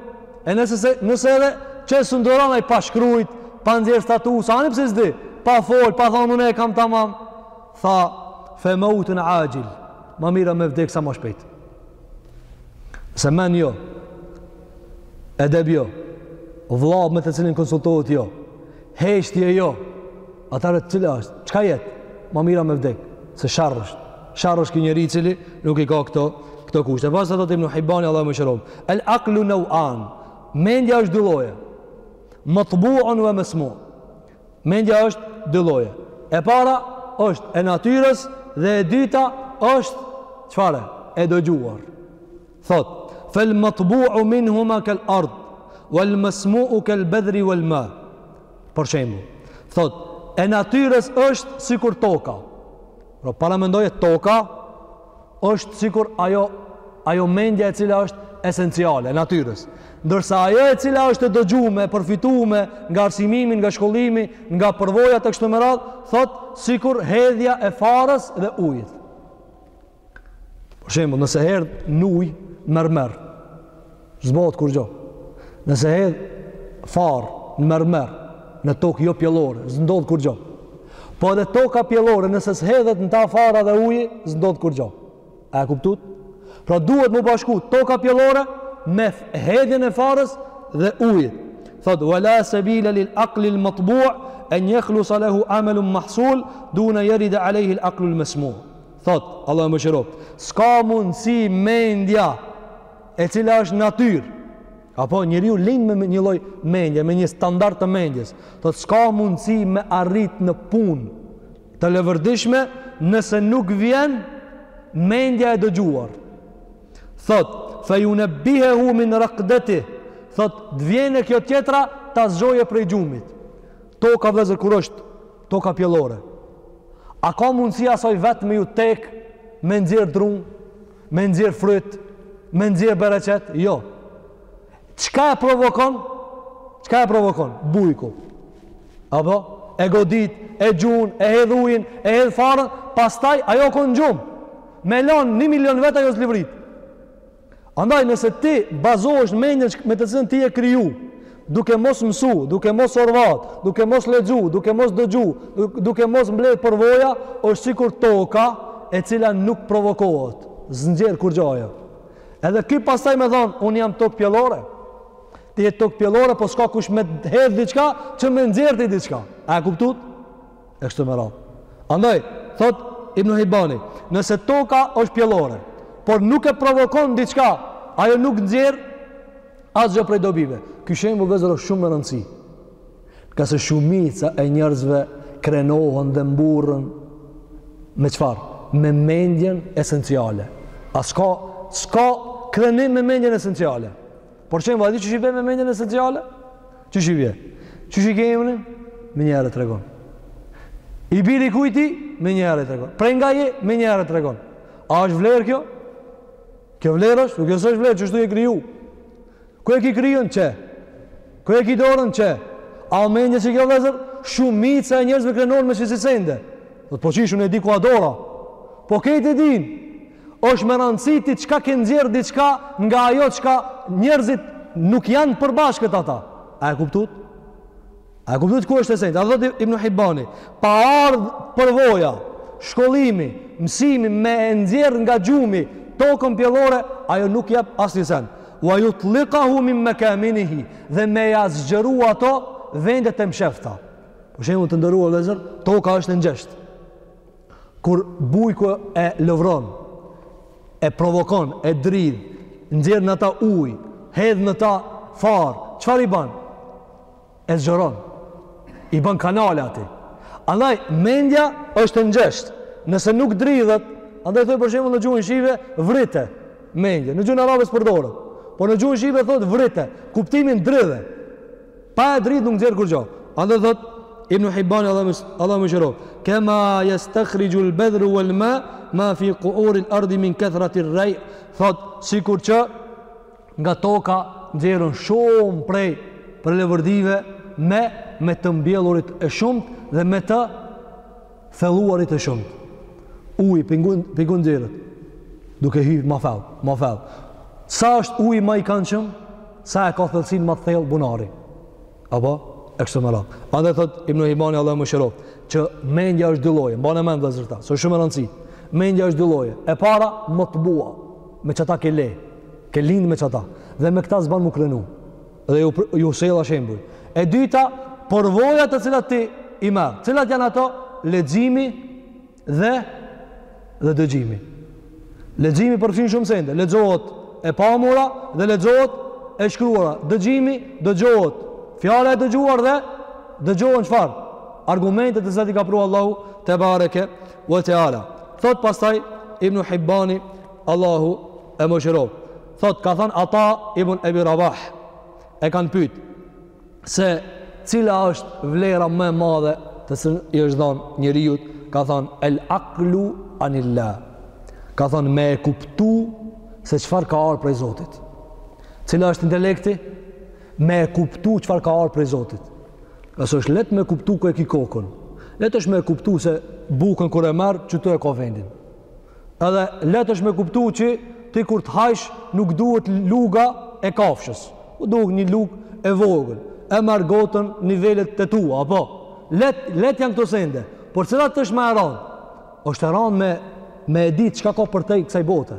e nëse, se, nëse edhe qe s'un duron ai pa shkrujt, pa nxjerr statusa, ani pse s'di, pa fol, pa thonë, unë e kam tamam, Tha, Fe mautun ajil, ma mira me vdek sa ma shpejt. Se men jo, edeb jo, vlla me të cilin konsultohet jo, heshtje jo, atëherë cila është, çka jet, ma mira me vdek, se sherr është, sherr është ky njeri i cili nuk i ka këto, këto kushte. Pastaj thot Ibn Hibani, Allahu e mëshiroftë, el aklu neuan, mendja është dy lloje, matbuun ve mesmu, Mendja është dy lloje. E para është e natyrës dhe e dyta është çfarë? E dëgjuar. Thot, fel matbu'u minhuma kal ard wal masmu'u kal badhri wal ma. Për shembull, thot, e natyrës është sikur toka. Pra paramendoje toka është sikur ajo ajo mendja e cila është esenciale e natyrës. Ndërsa ajo e cila është e dëgjume, e përfitume nga arsimimi, nga shkollimi, nga përvoja e kështu me radh, thot sikur hedhja e farës dhe ujit. Për shembull, nëse hedh ujë në mermer, S'bohet kurgjo. Nëse hedh far në mermer, në tokë jo pjellore, s'ndodh kurgjo. Po edhe toka pjellore, nëse s'hedhet në ta fara dhe uji, s'ndodh kurgjo. A e kuptut? Pra duhet m'u bashku toka pjellore me hedhjen e farës dhe uji. Thot, wala sebile lil aklil matbui, en jekhlusa lehu amelun mahsul, dune en jeride alejhil aklul mesmu. Thot, Allahu e mëshiroftë, s'ka mundësi mendja, e cila është natyrë. Apo njeriu lind me një lloj mendje, me një standard të mendjes. Thotë s'ka mundësi me arrit në punë të levërdishme nëse nuk vjen mendja e dëgjuar. Thot, fe junebbihehu min rakdeti, thot, t'vjen e kjo tjetra ta zgjoje prej gjumit. Toka vëllezër kur është, toka pjellore. A ka mundësi asaj vetë me ju tek me nxjerr drunë? me nxjerr fryt, me nxjerr bereqet, jo. Çka e provokon? Çka e provokon? Bujku. Apo e godit, e gjun, e hedh ujin, e hedh farën, pastaj ajo çon gjum. Me e lan 1 milion vjet ajo s'livrit. Andaj nëse ti bazohesh në mendjen me të cilën ti je kriju, Duke mos mësu, duke mos orvat, duke mos lexu, duke mos dëgju, duke mos mbledh përvoja, është sikur toka e cila nuk provokohet, s'nxjerr kurgjo. Edhe ky pastaj me thon, un jam tok pjellore. Të jetë tok pjellore, po s'ka kush me hedh diçka që me nxjerr ti diçka. A e kuptut? E kështu me rradh. Andaj, thot Ibnu Hibani, nëse toka është pjellore, por nuk e provokon diçka, ajo nuk nxjerr Asgjë prej dobive. Ky shembull vllezër o shumë me rëndësi. Ngase shumica e njerëzve krenohen dhe mburrën me çfarë? Me mendjen esenciale. A s'ka, s'ka krenim me mendjen esenciale. Për shembull, a di qysh vjen me mendjen esenciale? Qysh vjen? Qysh e ke emrin? Menjëherë tregon. I biri kujt je menjëherë tregon. Prej nga je menjëherë tregon. A është vlerë kjo? Kjo vlerë është, nuk është vlerë, qashtu je kriju. Ku e ki kryen? Qe. Ku e ki dorën? Qe. A o mendje qikjo vllezër? Shumica e njerëzve krenohen me qisi sende. Dhe të po qishë, unë e di ku a dora. Po krejt e din, është me rëndësi ti çka ke nxjerr diçka nga ajo çka njerëzit nuk janë përbashkët ata. A e kuptut? A e kuptut ku është esenca? Thotë Ibnu Hibani, pa ardhë përvoja, shkollimi, mësimi me e nxjerr nga gjumi, tokën pjellore, ajo nuk jep asnjë sen. Wa jutlikahu min mekaminihi, dhe me ja zgjeru ato vendet e mshefta. Për shembull të nderuar vllezër, toka është e ngjeshtë. Kur bujku e lëvron, e provokon, e dridh, nxjerr në ta uj, hedh në ta farë, çfarë i ban? e zgjeron i bën kanale asaj andaj mendja është e ngjesht nëse nuk dridhet andaj thoj për shembull në gjuhën shqipe vrite mendjen në gjuhën arabe s'përdoret por në gjuhën shqipe thotë vrite kuptimin dridhe pa e dridh nuk nxjerr kurgjo andaj thotë Ibn Hibban Allahu e mëshiroftë kema yastakhriju al-badru wal-ma ma fi qu'ur al-ard min kathrati ar-rayy thot sikur që Nga toka nxjerrën shumë prej përlevërdive me me të mbjellurit e shumtë dhe me të thelluarit e shumtë. Uji pingun pingun nxjerrët duke hyrë ma thellë, ma thellë. Sa është uji ma i kandshëm, sa e ka thellësinë ma thellë bunari. Apo e kështu me radhë. Andaj thotë Ibnu Hibani Allahu e mëshiroftë, që mendja është dy lloje, mbane mend vëllezër se është shumë e rëndësishme. Mendja është dy lloje. E para metbua, me qata ke le, Ke lind me qata dhe me këta s'bën mu krenu. Dhe ju ju sjella shembuj. E dyta, përvoja të cilat ti i merr. Cilat janë ato? Leximi edhe dëgjimi. Leximi përfshin shumë sende. Lexohet e pamura dhe lexohet e shkruara. Dëgjimi dëgjohet. Fjala e dëgjuar dhe dëgjohen çfarë? Argumente të cilat i ka pru Allahu tebareke ve teala. Thotë pastaj Ibnu Hibani Allahu e mëshiroftë thotë ka thanë ata ibn ebi rabah e kanë pyt se cila është vlera më e madhe që i është dhanë njeriut ka thanë el aklu anillah ka thanë me e kuptu se çfarë ka ardh prej Zotit. Cila është intelekti? Me e kuptu çfarë ka ardh prej Zotit. Se është lehtë me e kuptu ku e ki kokën. Lehtë është me e kuptu se bukën kur e merr, qëtu e ka vendin. Edhe lehtë është me kuptu që ti kur të hash nuk duhet luga e kafshës. Po duhet një lugë e vogël, e merr gotën nivelet e tua, apo? Lehtë lehtë janë këto sende, por cila është ma e randë? është e randë me, me e ditë çka ka përtej kësaj bote.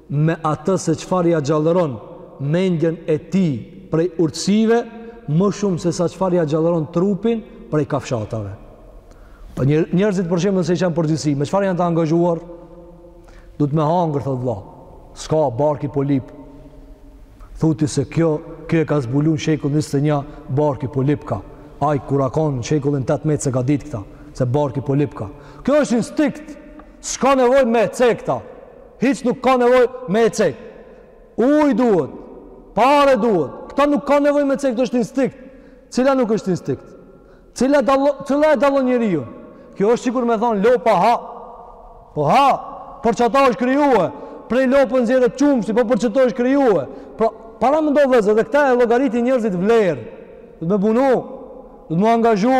me atë se çfarë ia gjallëron mendjen e tij prej urtësive, më shumë se sa çfarë ia gjallëron trupin prej kafshatave. Po njerëzit për shembull nëse i sheh në përgjithësi, me çfarë janë të angazhuar? Duhet me hangër thotë vëlla. S'ka barki polip. Thua ti se kjo, kjo e ka zbulu në shekullin 21 barki polip ka. Ai kur a konë në shekullin 18 s'e ka ditë këta, se barki polip ka. Kjo është instinkt. S'ka nevojë me cek këta. Hiç nuk ka nevojë me e cek. Uj duhet, pare duhet. Këta nuk ka nevojë me cek, kjo është instinkt. Cila nuk është instinkt? Cila, dalo, cila e dallon njeriun? Kjo është sikur me thonë, lopa ha. Po ha, për që ta është kryuë. Prej lopën zhjede qumë, si po për qato është krijue. Pra, para më do vëzë, dhe këta e logariti njërzit vlerë. Dhe me bunu, dhe me angazhu,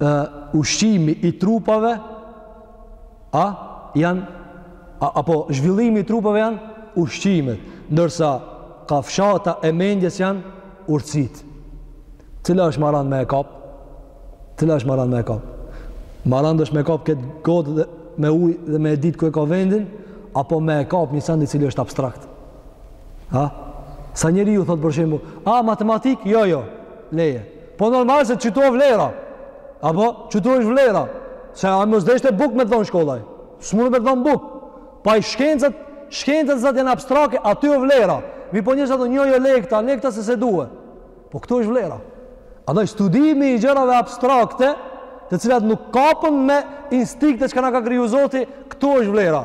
e, ushqimi i trupave janë a, apo zhvillimi i trupave janë ushqimet ndërsa kafshata e mendjes janë urtësitë cila është ma randë me e kap cila është ma randë me e kap ma randë është me kap këtë gotë me ujë dhe me e ditë ku e ka vendin apo me e kap një send i cili është abstrakt a sa njeri ju thot për shembull a matematik jo jo lëre Po normal se qitu o vlera. Apo, qitu është vlera. Se a mos deshte bukë me të dhonë shkolla. S'mund me të dhonë bukë. Pra shkencat, shkencat ekzakte janë abstrakte, aty o vlera. Mirëpo njerëzit thonë jo le këta, le këta se s'e du. Po këtu është vlera. Andaj studimi i gjërave abstrakte, të cilat nuk kapen me instinkte çka na ka kriju zoti, këtu është vlera.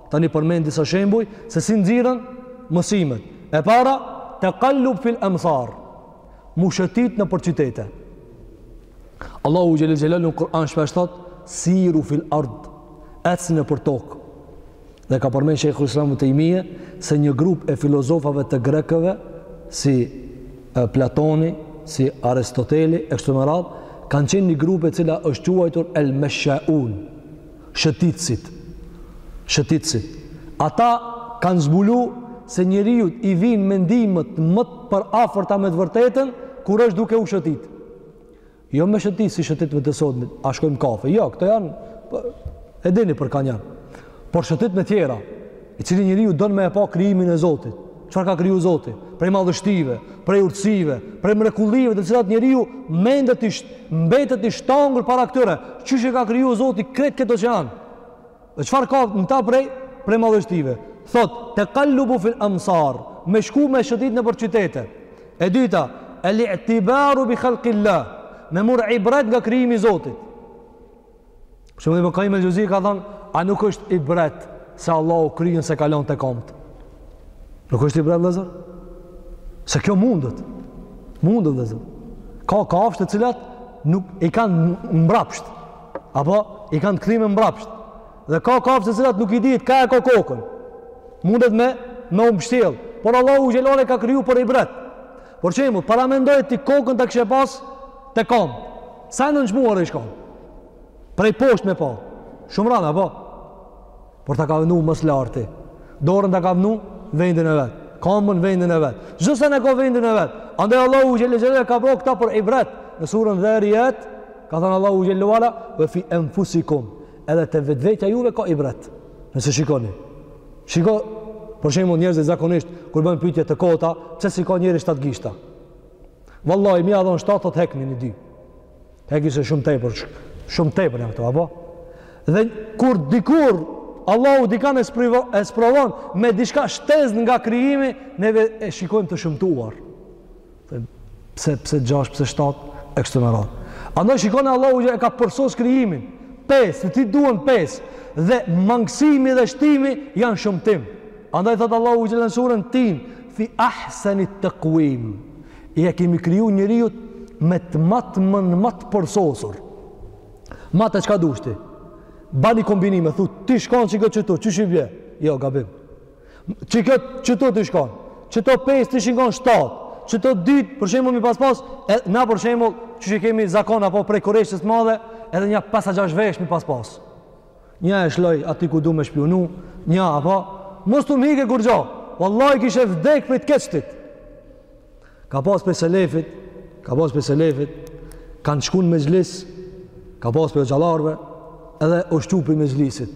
Tani përmend disa shembuj se si nxirren mësimet. E para, tekallub fil amsar. Me shëtit nëpër qytete. Allahu xhel-le xhelaluhu në Kur'an shpesh thot siru fil ard. Ecni nëpër tokë. Dhe ka përmend Shejhul Islam Ibn Tejmije se një grup e filozofëve të grekëve si Platoni, si Aristoteli, e kështu me radhë, kanë qenë një grup e cila është quajtur El Meshaun, shëtitësit, shëtitësit. Ata kanë zbulu se njeriut i vinë mendimet më të përafërta me të vërtetën, kur është duke shëtit. Jo me shëtit si shëtitmet e sotmit, a shkojmë kafe. Jo, këto janë, po, e dini për kan janë. Por shëtitme tjera, I cili njeriu don me e pa krijimin e Zotit, çfarë ka kriju Zoti, prej madhështive, prej urtësive, prej mrekullive të cilat njeriu mbetet, mbetet i shtangur para këtyre, qysh e ka kriju Zoti krejt këtë oqean. Dhe çfarë ka në ta prej prej madhështive? Thot, tekallubu fil amsar, me shku me shëtit nëpër qytete. E dyta, el itibaru bi halkilah, me marr ibret nga krijimi i Zotit. Për shembull Ibn Kajim el Xhevzi ka thonë, a nuk është ibret se Allahu kryen s'e ka lon te kambët? Nuk është ibret, vllezër? Se kjo mundet. Mundet, vllezër. Ka kafshë të cilat nuk i kanë mbrapsht. Apo i kanë të kthyme mbrapsht. Dhe ka kafshë të cilat nuk i dihet, ka e ka kokën. Mundet me, me u mbështjell. Por Allahu xhel-le ka kriju për ibret. Për shembull, paramendoje ti kokën ta kishe pas te kambët. Sa i nënçmuar ai shkon. Prej poshtë me pa. Shumë randë, po. Por ta ka vënu më së larti. Dorën ta ka vënu vendin e vet. Kambën vendin e vet. Çdo send e ka vendin e vet. Andaj Allahu xhel-le xhelaluhu e ka bërë këtë për ibret. Në surën Dharijat, ka thënë Allahu xhel-le ve ala, ve fi enfusikum. Edhe te vetvetja juve ka ibret. Nëse shikoni. Shiko, për shembull njerëzit zakonisht, kur bëjnë pytje të kota, pse s'i ka njeri shtatë gishta. Vallahi m'i dhon 7 thot hekni në dy. Hekni se shumë tepër, shumë tepër janë këto, apo? Dhe kur dikur Allahu dikan e sprovon me diçka shtez nga krijimi, ne e shikojmë të shëmtuar. Dhe pse pse 6, pse 7 e kështu me radhë. Andaj shikoni Allahu që e ka përsos krijimin. 5, t'i duhen 5 dhe mangësimi dhe shtimi janë shëmtim. Andaj thot Allahu xhelalu në surën Tin, fi ahseni takuim. Ne e kemi kriju njeriun me të ma të, në ma të përsosur. Mate qysh dush ti? Bani kombinime, thu t'i shtojmë qikjo qëtu, qysh i bie? Jo, gabim. Qikjo qëtu t'i shkon? Qëto pesë t'i shikon shtat. Qëto dy për shembull mi pas pas, e, na për shembull, qysh i kemi zakon apo prej kureshtjes madhe, edhe nja pes a gjasht vesh mi pas pas. Një e lshoj ati ku du me shpiunu, nja, apo, mos të m'ike kurgjo, vallahi kishe vdek prej të keqit. Ka pas prej selefit, ka pas prej selefit, kanë shkun mexhlis, ka pas prej hoxhallarve, edhe osht çu prej mexhlisit.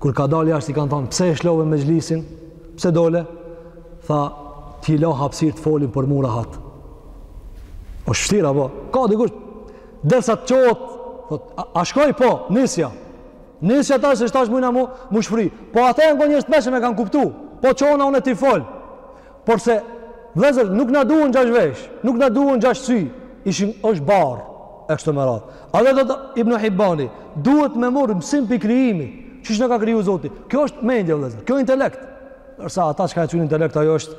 Kur ka dalë jashtë i kanë thonë, pse e lshove mexhlisin, pse dole, tha, t'i lo hapsir të folin për mu rahat. Osht shtir, apo, ka dikush, Derisa të çohet, thot, a, a shkoj po, nisja. Nisja tash se tash mujna m'u, m'u shfry. Po ata jan kon njerëz të meçëm e kanë kuptu. Po çona unë e ti fol. Porse, vllezër, nuk na duhen gjasht vesh, nuk na duhen gjasht sy, i shtim është barrë, e kështu me radhë. Edhe thot Ibn Hibbani, duhet me marrë mësim prej krijimi, qysh na ka kriju zoti. Kjo është mendje, vllezër, kjo intelekt. Ndërsa ata çka e qun intelekt, ajo është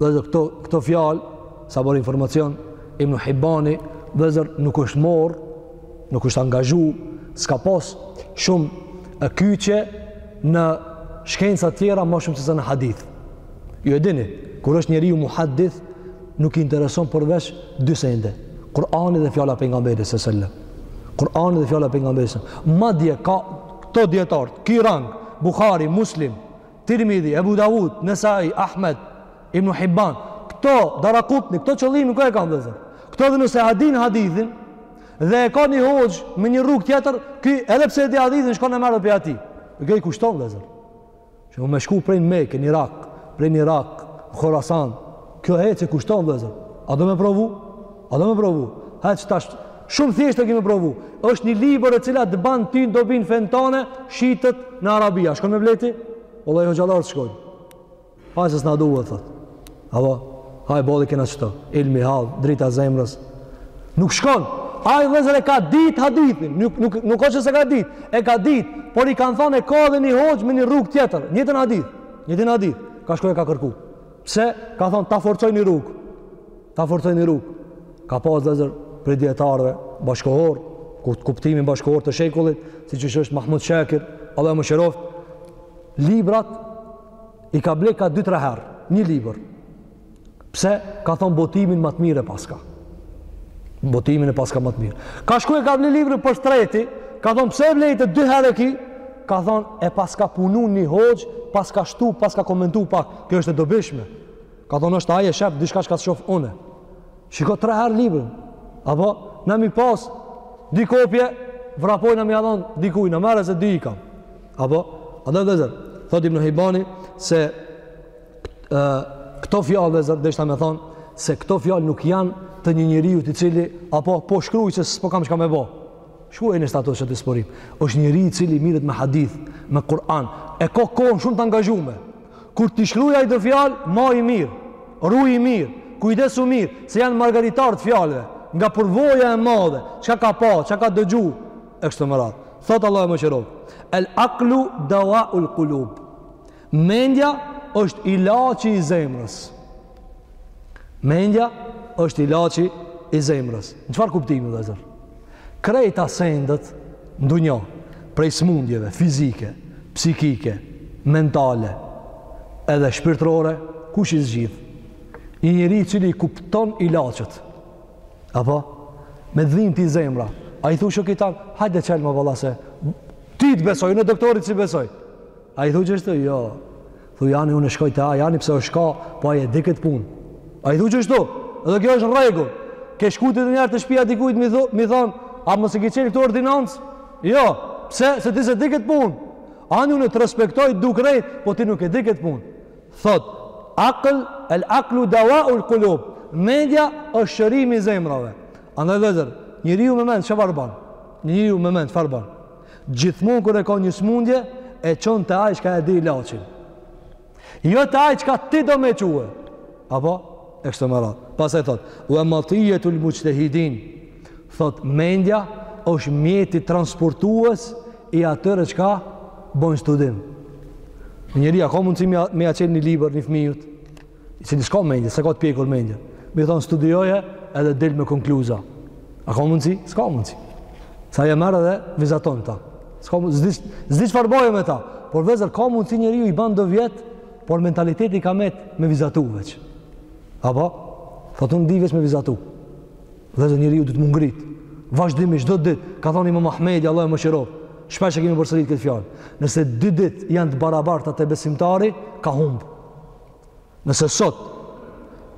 Vllezër, këto, këto fjalë, sa për informacion, Ibn Hibbani, vllezër, nuk është marrë, nuk është angazhu, s'ka pas shumë kyçje në shkenca tjera ma shumë se sa në hadith. Ju e dini, kur është njeriu muhadith, nuk i intereson përveç dy sende. Kur'ani dhe fjala e Pejgamberit salallahu alejhi ve selem. Kur'ani dhe fjala e Pejgamberit salallahu alejhi ve selem. Madje, ka këto dijetarët, ky rang, Buhari, Muslim, Tirmidhi, Ebu Davud, Nesai, Ahmed, Ibn Hibban, këto Darakutni, këto qëllimin ku e kanë vllezër. Këto dhe nëse e din hadithin dhe e ka një hoxhë me një rrugë tjetër, ky edhe pse e di hadithin, shkon e merr dhe prej atij. E kjo i kushton vllezër. Që më me shku prej në Meke, në Irak, prej në Irak, në Horasan, kjo ecje kushton vllezër. A do me provu? A do me provu? Hajde tash, shumë thjesht e ki me provu. është një liber e cila të banë ty në dobinë fenë tane, shitet në Arabi. A shkon me ble ti? Vallahi hoxhallarët s'shkojnë. Haj se s'na duhet, thot. Abo, haj boll i kena qëto. Ilmihal, drita e zemrës. Nuk shkon. Ai vllezër e ka dit hadithin. Nuk, nuk, nuk, nuk osht që s'e ka dit. E ka dit. Por i kanë thonë e ka dhe një hoxhë me një rrugë tjetër. Njëjtin hadith. Njëjtin hadith. Ka shku e ka kërku. Pse ka thon ta forcoj një rrugë. Ta forcoj një rrugë. Ka pas vllezër prej dijetarëve bashkëkohor, në kuptimin bashkëkohor të shekullit, siç është është Mahmud Shakir, Allahu e mëshiroftë. Librat i ka ble ka 2-3 herë, një libër. Pse ka thon botimin më të mirë e paska. Botimin e paska më të mirë. Ka shku e ka ble librin për s'treti, ka thon pse e ti dy herë e ki, ka thon e paska punu një hoxh, paska shtu, paska komentu pak. Kjo është e dobishme. Ka thonë është ai e sheh diçka çka s'e shoh unë. E shikon tre herë librin. Apo nëse i pas dy kopje, vrapoj me ia dhon dikujt, ma marrë se dy i kam. Apo andaj vllezër, thotë Ibn Hibani se ë këto fjalë vllezër deshta me thon se këto fjalë nuk janë të një njeriu i cili apo po shkruaj se s'po kam çka me bo. Shkruaj një status që të sporim. Është njeriu i cili mirret me hadith, me Kur'an, e ka kohën shumë të angazhume. Kur t'i shkruaj ai do fjalë, mbaji mirë, ruji mirë, kujdesu mirë, se janë margaritarë të fjalëve, nga përvoja e madhe, çka ka pa, çka ka dëgju, e kështu me radhë. Thotë Allahu e mëshiroftë, el aklu dawa ul kulub, mendja është ilaçi i zemrës, Mendja është ilaçi i zemrës. Në çfarë kuptimi vllezër? Krejta sendet në dunja, prej smundjeve, fizike, psikike, mentale, edhe shpirtrore, kush i zgjidh? Një njeri i cili i kupton ilaçet. Apo? Me t'dhimbt zemra. A i thu shokit tan, hajde çelma valla se ty të besoj, unë doktorit s'i besoj. A i thu qashtu, jo. Thu unë shkoj te ai, ani pse? Shkaku se ai e di këtë punë. A i thu qashtu, edhe kjo është rregull. Ke shku ti njëherë te shpia dikujt me i thon, me i thonë, a mos e ki çel këtu ordinancë? Jo, pse se ti s'e di këtë punë. Ani unë të respektoj drejt, po ti nuk e di këtë punë. Thot, akl, el aklu dawa ul kulub. Mendja është shërimi i zemrave. Andaj vllezër, njeriu me mend, çfarë ban? Njeriu me mend, çfarë ban? Gjithmonë kur e ka një smundje, e çon te ai çka e di ilaçin. Jo te ai çka ti do me çuë. Apo e kështu me radhë. Pastaj thot: "Wa matiyatul mujtahidin." Thot mendja është mjeti transportues i atyre çka bojn studime. Njeri a ka mundësi me ja çel një libër një fëmijët. i cili s'ka mendje, s'e ka të pjekur mendjen. Me i thonë studioje edhe del me konkluza. A ka mundësi? S'ka mundësi. Se ai e merr edhe vizaton ta. S'ka mundësi, s'di çfarë bon me ta. Por vllezër, ka mundësi njeriu i ban do vjetë, por mentaliteti ka met me vizatu veç. Apo? Thot un di veç me vizatu. Vllezër njeriu duhet me u ngrit. Vazhdimisht, çdo dit, ka thon imam Ahmedi, Allahu e mëshiroftë. Shpesh e kemi përsërit këtë fjalë. Nëse dy dit janë të barabarta te besimtari, ka humbë. Nëse sot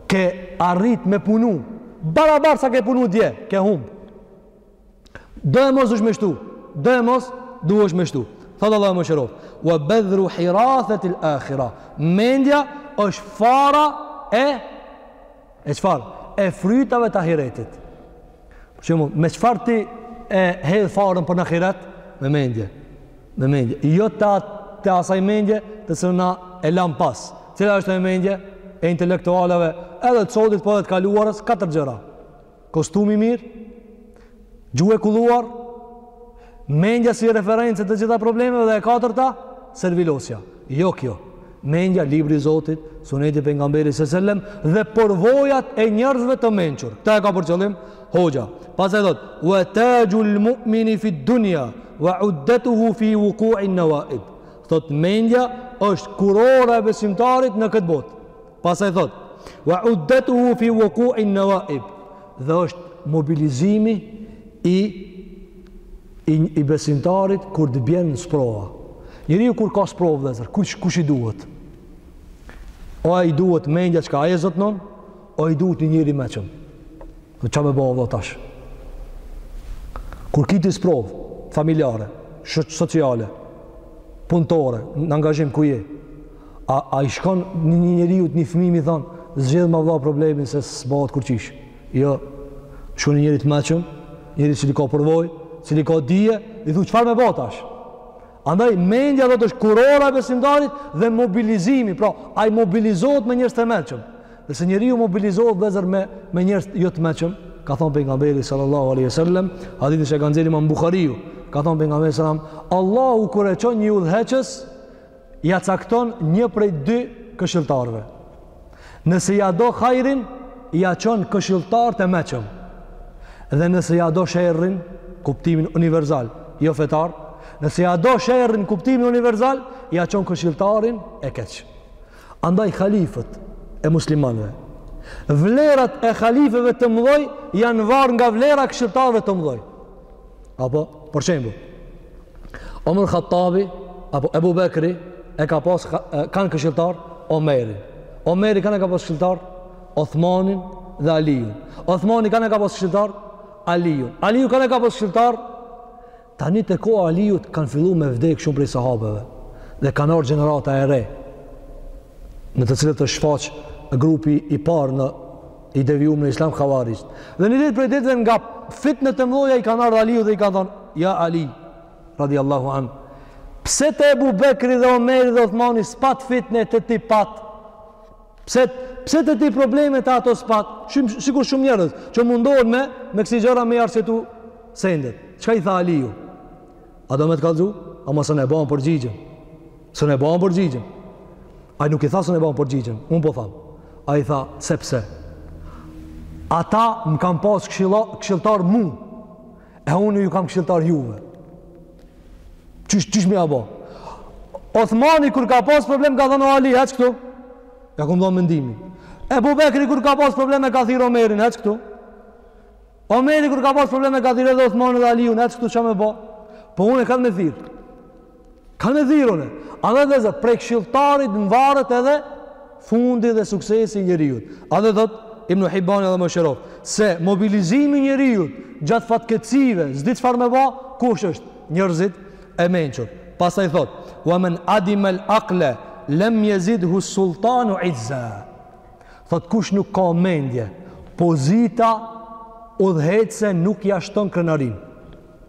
ke arrit me punu, barabar sa ke punu dje, ke humb. Do e mos, duhet me shtu, do e mos duhet me shtu. Thotë Allahu e mëshiroftë, wa bedhru hirathet il akhira, mendja është fara e E çfarë? E frytave të ahiretit. Për shembull, me çfarë ti e hedh farën për në ahiret? Me mendje. Me mendje. Jo të asaj mendje të cilën e lam pas. Cila është e mendje? E intelektualëve, edhe të sotit, po edhe të kaluarës, katër gjëra. Kostumi i mirë, gjuhë e kulluar, mendja si referencë të gjitha problemeve dhe e katërta, servilosja. Jo kjo. Mendja libri i Zotit, Suneti i pejgamberit alejhi selam dhe përvojat e njerëzve të mençur. Kta e ka për qëllim hoxha. Pastaj thot: "Wa tajul mu'mini fi dunya wa uddatuhu fi wuqu'in nawaib." Thot mendja është kurora e besimtarit në këtë botë. Pastaj thot: "Wa uddatuhu fi wuqu'i an-nawa'ib." Dhe është mobilizimi i i, i besimtarit kur të bjen në sprova. Njeriu kur ka sprovë vëllazër, kush kush i duhet? O i duhet mendja që ai e zotnon, o i duhet një njeri i meçëm. Ça me bo vlla tash. Kur ki ti sprovë familjare, sociale, punëtore, në angazhim ku je, A, a i shkon një një njeriut një fmije me i thonë, zgjidhma vlla problemin se s'bohet kurgjë. Jo, shkon një njeri të meçëm, njeri i cili ka përvojë, i cili ka dije, i thu çfarë me bo tash? Andaj, mendja thotë është kurora e besimtarit dhe mobilizimi, pra, ai mobilizohet me njerëz të meçëm. Dhe nëse njeriu mobilizohet vllezër me, me njerëz jo të meçëm, ka thonë pejgamberi sallallahu aleyhi sallem, hadithi që e ka nxerrë imam Bukhariu, ka thonë pejgamberi alejhi selam, Allahu kur e çon një udhëheqës, ia cakton një prej dy këshilltarëve. Nëse ia do hajrin, ia çon këshilltar të meçëm. Dhe nëse ia do sherrin, kuptimin universal, jo fetar, nëse ia do sherrin kuptimin universal, ia çon këshilltarin e keq. Andaj halifët e muslimanëve, vlerat e halifëve të mëdhoj janë varë nga vlera e këshilltarëve të mëdhoj. Apo, për shembull, Omer Khattabi apo Ebu Bekri e ka pas kanë këshilltar Omerin. Omeri kan e ka pas këshilltar? Othmanin dhe Aliun. Othmani kan e ka pas këshilltar? Aliun. Aliu kan e ka pas këshilltar? Tani te koha e Aliut kanë fillu me vdek shumë prej sahabeve dhe kanë ardh gjenerata e re në të cilët është shfaq grupi i parë në i devijum në islam havarixht. Dhe një ditë prej ditëve nga fitnet e mdhaja i kanë ardh Aliut dhe i kanë thonë: "Ja Ali, radiallahu an, pse te Ebu Bekri dhe Omeri dhe Uthmani s'pat fitne, te ti pat? Pse pse te ti probleme, te ata s'pat? Shum sikur shumë njerëz që mundohen me me kësi gjëra me i arsyetu sendet. Çka i tha Aliu? A do me të kallzu? Ama s'un e ban përgjigjen. S'un e ban përgjigjen. Ai nuk i tha s'un e ban përgjigjen. Unë po tham. Ai tha, sepse. Ata më kanë pas këshiltar mu. E unë ju kam këshiltar juve. Qysh, qysh me ja bo? Othmani, kur ka pas problem, ka thënë o Ali, ec këtu. Ja ku më dhënë mendimin. Ebu Bekri, kur ka pas problem, e ka thirr Omerin, ec këtu. Omeri, kur ka pas problem, e ka thirr edhe Othmanin dhe Aliun, ec këtu çka me bo. Po unë e kan me thirr. Kan me thirr unë. Andaj vllezër, prej këshiltarit nvaret edhe fundi dhe suksesi i njeriut. Andaj thotë Ibnu Hibbani, Allahu e mëshiroftë, se mobilizimi i njeriut gjatë fatkeqësive, s'di çfarë me ba, kush është njerëzit e mençur. Pastaj thot, wa men adimel akle, lem jezidhu sultanu izza. Thot, kush nuk ka mendje, pozita udhëheqëse nuk ja shton krenarinë.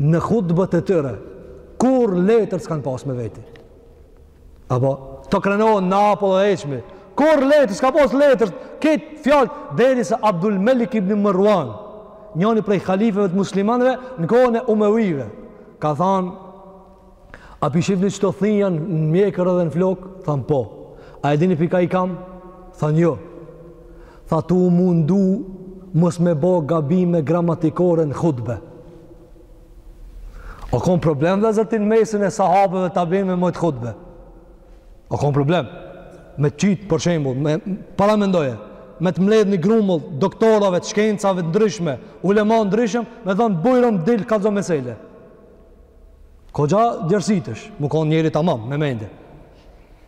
në hutbët e tyre kur letër s'kanë pas me veti apo të krenohen në apo dhe eqmi kur letër s'ka pas letër këtë fjalë derisa Abdul Melik ibn Mervan njoni prej halifeve të muslimanve në kohën e umevive ka thanë A pi shifni qëto thinja në mjekër edhe në flokë? Thanë po. A e dini pi kah i kam? Thanë jo. Tha tu u mundu mos me bo gabime gramatikore në hutbe. O konë problem vllezër në mesin e sahabëve, tabiinve me majt hutbe. O konë problem. Me të qit, për shembull, paramendoje, me të mbledh një grumull, doktorave, të shkencave, të ndryshme, ulema të ndryshëm, me thonë, bujrum, dil, kallzo një mesele. Goxha djersitesh, mu konë njeri tamam, me mendje.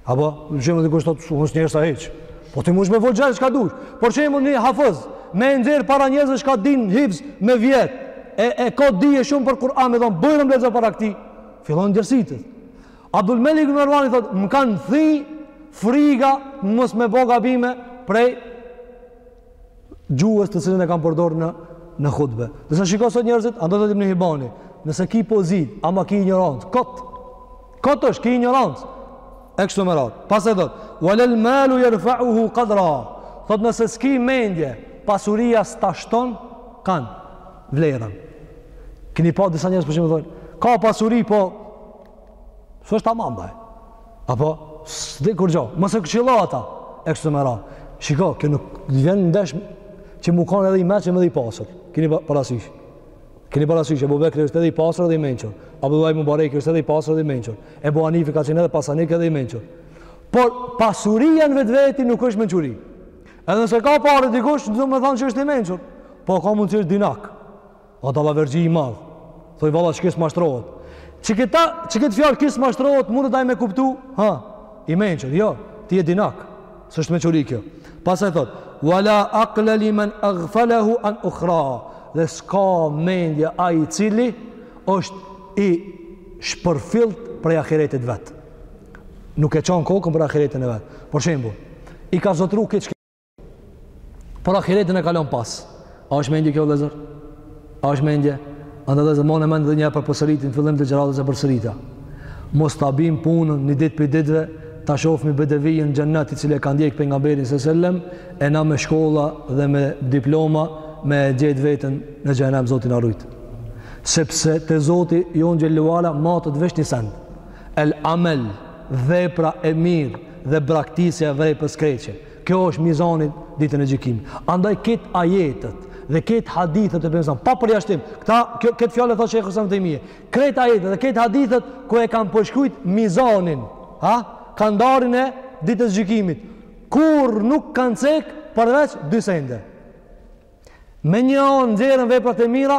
Apo, shembull dikush thotë, unë s'djersi hiç. Po ti mush me fol gjithçka dush. Por shembull një hafëz, me e nxjerr para njerëzve çka din hifz me vjet. E, e ka dije shumë për Kur'an, me thonë, bujrum lexo para këtij. Fillon djersitesh. Abdul Melik ibn Mervani thotë, më kanë thi friga, mos me bo gabime, prej gjuhës të cilën e kam përdor në në hutbe. Nëse shikon sot njerëzit, andaj thotë Ibni Hibbani, nëse ki pozitë, ama ki injorancë, kot. Kot është ki injorancë. E kështu me radhë. Pastaj thot, "Walal malu yarfa'uhu qadra." Thot nëse s'ki mendje, pasuria s'ta shton kan vlerën. Keni pa disa njerëz për shembull, ka pasuri po S'është tamam baj. Apo s'di kurgjo, mos e këshillo ata e kështu me radhë. Shiko, kjo nuk vjen ndesh që mu kanë edhe i meçëm edhe i pasur. Kini parasysh. Kini parasysh, Ebu Bekri është edhe i pasur edhe i mençur. Abdullah Mubarek është edhe i pasur edhe i mençur. Ebu Hanife ka qenë edhe pasanik edhe i mençur. Por pasuria në vetveti nuk është mençuri. Edhe nëse ka pare dikush, s'do me thanë që është i mençur. Po ka mund të jesh dinak. A dallaverxhi i madh. Thoj valla qiky s'mashtrohet. Qikëta, qikëtë fjalë ky s'mashtrohet, mundet ai me kuptu? Ha. I mençur, jo, ti je dinak. S'është mençuri kjo. Pastaj thot: "Wala aqla liman aghfalahu an ukhra." Dhe s'ka mendje ai i cili është i shpërfillt prej ahiretit vet. Nuk e çan kokën për ahiretin e vet. Për shembull, i ka zotëruar këtë Por ahiretin e ka lon pas. A është mendje kjo vëllezër? A është mendje? Andaj vëllezër mbane mend edhe një herë po e përsëriti, n'fillim t'ligjëratës e përsërita. Mos ta bim punën një ditë prej ditëve, ta shofim bedevijin n'xhenet i cili e ka ndjekë pejgamberin alejhi selam, e na me shkolla dhe me diploma me gjet veten në xhehenem Zoti na rujt. Sepse te Zoti jonë xhel-le ve ala matet veç një send. El Amel, vepra e mirë dhe braktisja e veprës keqe. Kjo është mizani ditën e gjykimit. Andaj krejt ajetet dhe krejt hadithet e pejgamberit alejhi selam, pa përjashtim, këta, kjo, këtë fjalë e thot shejhul islam Ibn Tejmije, krejt ajetet dhe krejt hadithet ku e kanë përshkrujt mizanin, ha? kandarin e ditës gjykimit, kurrë nuk kanë cekë përveç dy sende. Me një anë nxjerën veprat e mira,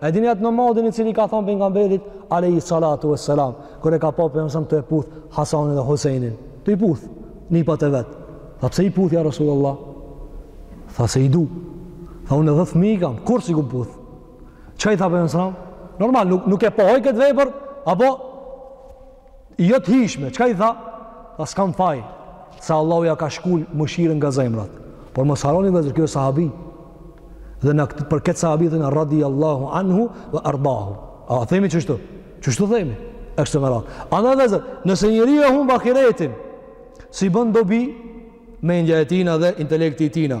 A e dini atë nomadin i cili i ka thënë pejgamberit alayhi salatu wassalam, kur e ka pa pejgamberin tu e puth Hasanin dhe Husajnin, tu i puth nipat e vet. Tha pse i puth ja Rasulullah? Tha se i du. Tha unë dhetë fëmijë kam, kurrë s'i kum puth. Çka i tha pejgamberi? Normal nuk nuk e pohoi këtë vepër, apo Jo të hijshme, çka i tha? Tha s'kam faj, se Allahu ja ka shkul mëshirën nga zemrat. Por mos harroni vëllezër, ky është sahabi. Dhe në këtë, për këtë sahabi themi radi Allahu anhu ve ardahu. A themi qashtu? Qashtu themi. E kështu me radhë. Andaj vëllezër, nëse njeri e humb ahiretin, s'i bën dobi mendja e tina dhe intelekti i tina.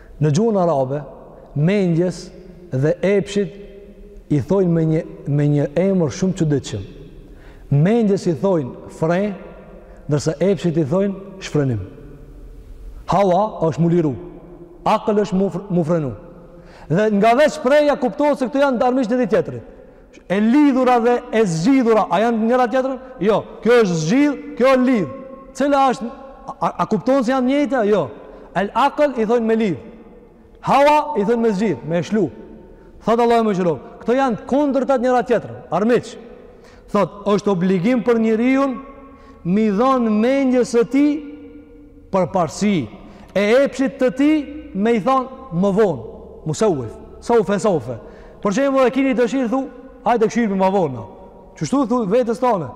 Në gjuhën arabe, mendjes dhe epshit i thojnë me një, me një emër shumë çuditshëm. Mendjes i thojnë fre, ndërsa epshit i thojnë shfrenim. Hawa është mu liru, akëll është mu frenu. Dhe nga vetë shprehja kuptohet se këto janë armiq njëri-tjetrit. E lidhura dhe e zgjidhura, a janë njëra tjetrën? Jo, kjo është zgjidh, kjo është lidh. Cila është, a, a kupton se janë njëjta? Jo. El akl i thonë me lidh. Hawa i thonë me zgjidh, me shlu. Thotë Allahu e mëshiroftë, këto janë kundërtat njëra tjetrën, armiq. Thotë, është obligim për njeriun, m'i dhonë mendjes së tij, përparësi, e epshit të tij me i thonë ma vonë, museuvef, seufe, seufe. Për që e më dhe kini dëshirë, thu, hajt e kqyrmi ma vonë, qështu, thu, vetes tane,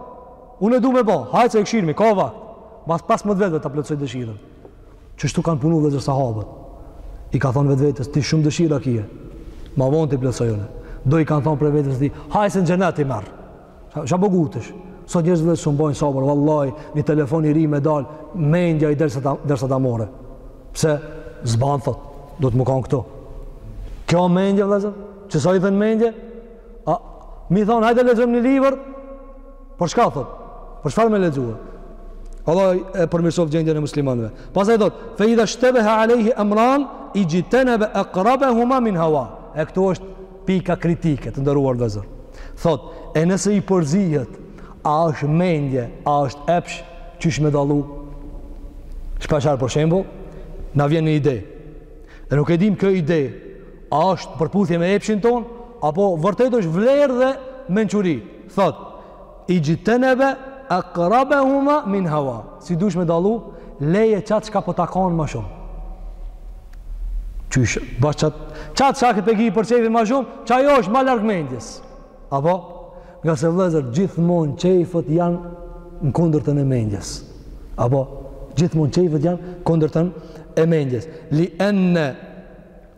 unë e du me bo, hajt se e kqyrmi, ka vakt, mas pas më dvetëve ta plotsoj dëshirën. Qështu kanë punu vllezër sahabët, i ka thonë vetvetes, ti shumë dëshira kije, ma vonë t'i plotsoj unë. Do i kanë thonë për vetes tij, hajt se në xhenet i merr. Ça po ngutesh? Sot njerëzit vllezër s'un bojnë sabër, vallahi, një telefon i ri me dal, mendja i dersa ta, dersa ta marrë. Pse? S'ban, thot, do të më kanë këto. Kjo mendje, vllezër, qësaj i thonë mendje, a, m'i thonë, hajde lexojmë një libër, për çka, thot, për çfarë me lexua. Allahu e përmirësoftë gjendjen e muslimanëve. Pastaj thot, fe idhe shtebehe alejhi emran, ixhtenebe akrabehuma min hawa. E këtu është Pika kritike, të nderuar vëllezër. Thotë, e nëse i përzihet, a është mendje, a është epsh, qysh me dallu? Shpeshherë për shembull, na vjen një ide. Dhe nuk e dimë kjo ide, a është përputhje me epshin tonë, apo vërtet është vlerë dhe mençuri. Thotë, Ixhtenebe akrabehuma min hava. Si dush me dallu, leje qatë çka po ta kon ma shumë. Qysh, bash qatë, qatë çka ti pe ki për qejfi ma shumë, qajo është ma larg mendjes. Apo? Ngase vllezër, gjithmonë qejfet janë në kundërtën e mendjes. Apo? Gjithmonë qejfet janë kundërtën e mendjes. Li enne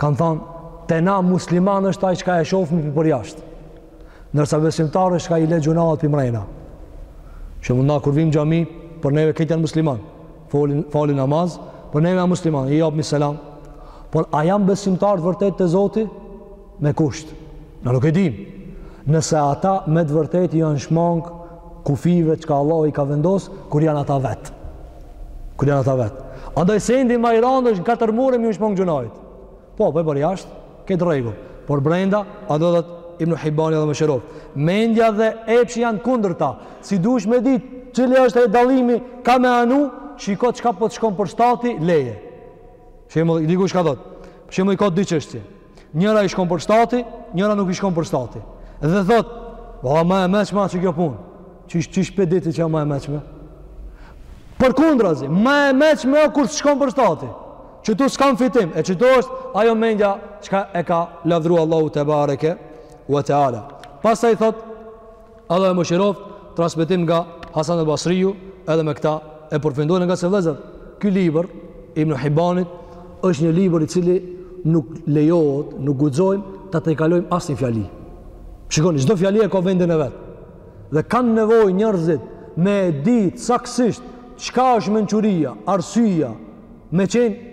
Kanë thonë, te na musliman është ai çka e shohim përjashtë. Ndërsa besimtar është ai që i le gjynahet përmrena. Shembull na kur vijmë xhami, për neve këta janë musliman. Falin falin namaz, për neve janë musliman, i japim selam. Por a janë besimtarë t'vërtetë te Zoti me kusht? Na nuk e dimë. Nëse ata me të vërtetë janë shmang kufijve çka Allahu i ka vendos kur janë ata vet. Kur janë ata vet. Andaj sendi ma i randë është në katër mure m'iu shmang gjynahet. Po, po përjashtë, ke rregull. Por brenda, andaj thotë Ibn Hibani, Allahu e mëshiroftë. Mendja dhe epshi janë kundërta. Si dush me ditë, cili është dallimi kah me anu, shiko çka po të shkon për shtati, leje. Shembull, dëgjo çka thot. Shembull, i ka dy çështje. Njëra i shkon për shtati, njëra nuk i shkon për shtati. Dhe thot, valla ma e meçme qe kjo punë. Qysh qysh pe di ti që o ma e meçme. Përkundrazi, ma e meçme o kur s'shkon për shtati. Qëtu s'kam fitim, e qëtu është ajo mendja çka e ka lavdru Allahu tebareke we teala. Pastaj thot, Allahu e mëshiroftë, transmetim nga Hasan al-Basriu, edhe me këta e përfundojmë ngase vllezër. Ky libër i Ibn Hibanit është një libër i cili nuk lejohet, nuk guxojmë ta tejkalojmë asnjë fjali. Shikoni, çdo fjali e ka vendin e vet. Dhe kanë nevojë njerëzit me ditë saksisht çka është mençuria, arsyeja, me qenë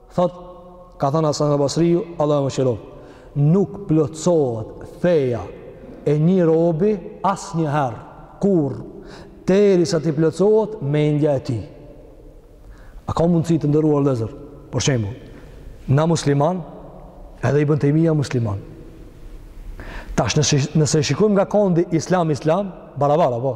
Thotë, ka thënë Hasan al-Basriu, Allahu e mëshiroftë, Nuk plotësohet feja e një robi asnjëherë, kurrë, derisa t'i plotësohet mendja e tij. A ka mundësi të nderuar vëllezër? Për shembull, na musliman, edhe Ibn Tejmija musliman. Tash nëse nëse shikojmë nga këndi Islam Islam, barabar, a po.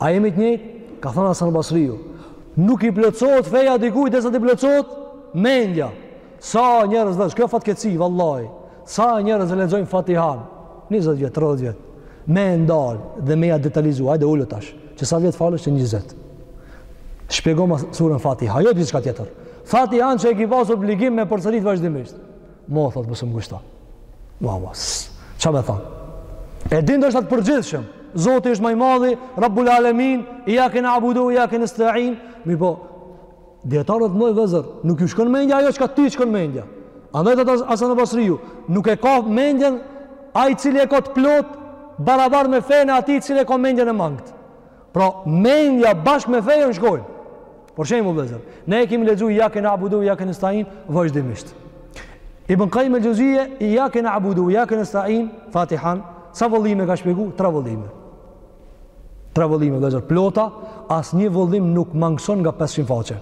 A jemi të njëjtë? Ka thënë Hasan Basriu, nuk i plotësohet feja dikujt derisa t'i plotësohet mendja. Sa njerëz tash, kjo fatkeqësi vallahi. Sa njerëz e lexojnë Fatihan 20 vjet, 30 vjet. Me e ndal dhe me ja detalizu, hajde ulu tash. Qe sa vjet falesh? Qe 20. Shpjegoma surën Fatiha, jo diçka tjetër. Fatihan që e ke pas obligim me e përsërit vazhdimisht. Mo, thot, mos më ngushto. Mo, mo, ça me thonë? E di ndoshta të përgjithshmen. Zoti është më i madhi, Rabbul Alamin, ijake na'budu, ijake nesta'in. Mi po, dijetarët, more vllezër, nuk ju shkon mendja ajo çka ty t'shkon mendja. Andaj tha Hasan Basriu, nuk e ka mendjen ai i cili e ka të plotë, barabar me fenë e atij i cili e ka mendjen e mangët. Pra, mendja bashkë me fenë shkojnë. Për shembull, vëllezër, ne e kemi lexuar ijake na'budu ijake nesta'in vazhdimisht. Ibn Qayyim al-Xheuzije ijake na'budu ijake nesta'in Fatihan, sa vëllime e ka shpjeguar? Tre vëllime. Tre vëllime, vëllezër, t'plota, asnjë vëllim nuk mangëson nga 500 faqe.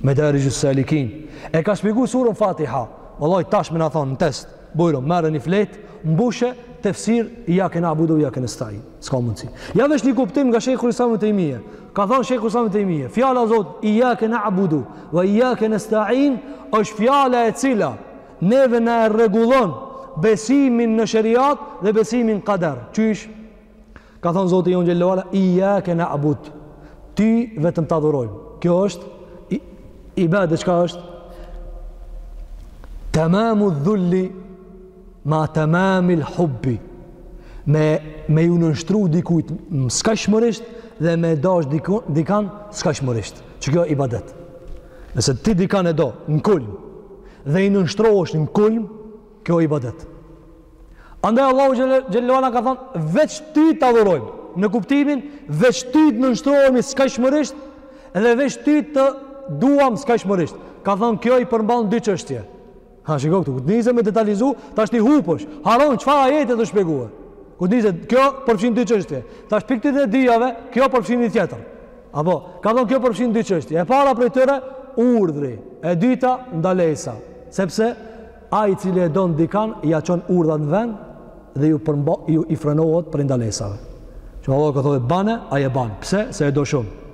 Medarixhus Salikin. E ka shpjegu surën Fatiha. Vëlla, tash me na thonë në test. Bujrum, merre një fletë, mbushe, tefsir, ijake na'budu, ijake nesta'in. S'ka mundësi. Ja veç një kuptim nga Shejhul Islam Tejmije. Ka thënë Shejhul Islam Tejmije, fjala e Zotit, Iyake na'budu wa iyake nesta'in, është fjala e cila neve na e rregullon besimin në sheriat dhe besimin n'kader. Qysh? Ka thënë Zoti jonë Xhelle we Ala, Iyake na'bud. Ty vetëm të adhurojmë. Kjo është ibadet, çka është tamamu dhulli ma tamamil hubbi, me, me ju nënshtru dikujt skajshmërisht dhe me dash dikun, dikan skajshmërisht. Që kjo ibadet. Nëse ti dikan e do në kulm dhe i nënshtrohesh në kulm, kjo ibadet. Andaj Allahu xhele ue ala ka thonë, veç ty të adhurojmë, në kuptimin, veç ty të nënshtrohemi skajshmërisht dhe veç ty të duam skajshmërisht. Ka thonë, kjo i përmban dy çështje. Ha shiko këtu, kur t'nisë me detalizu, tash ti hupesh, harron çfarë ajete t'u shpjeguhe? Kur t'nisë, kjo përfshin dy çështje, tash piktit e dijave, kjo përfshin një tjetër. Apo, ka thonë kjo përfshin dy çështje, e para prej tyre, urdhri, e dyta, ndalesa, sepse, ai i cili e don dikan, ia çon urdhrat në vend, dhe ju, përmba, ju i frenohet prej ndalesave. Që Allahu thotë bane, ai e ban, pse, se e do shumë.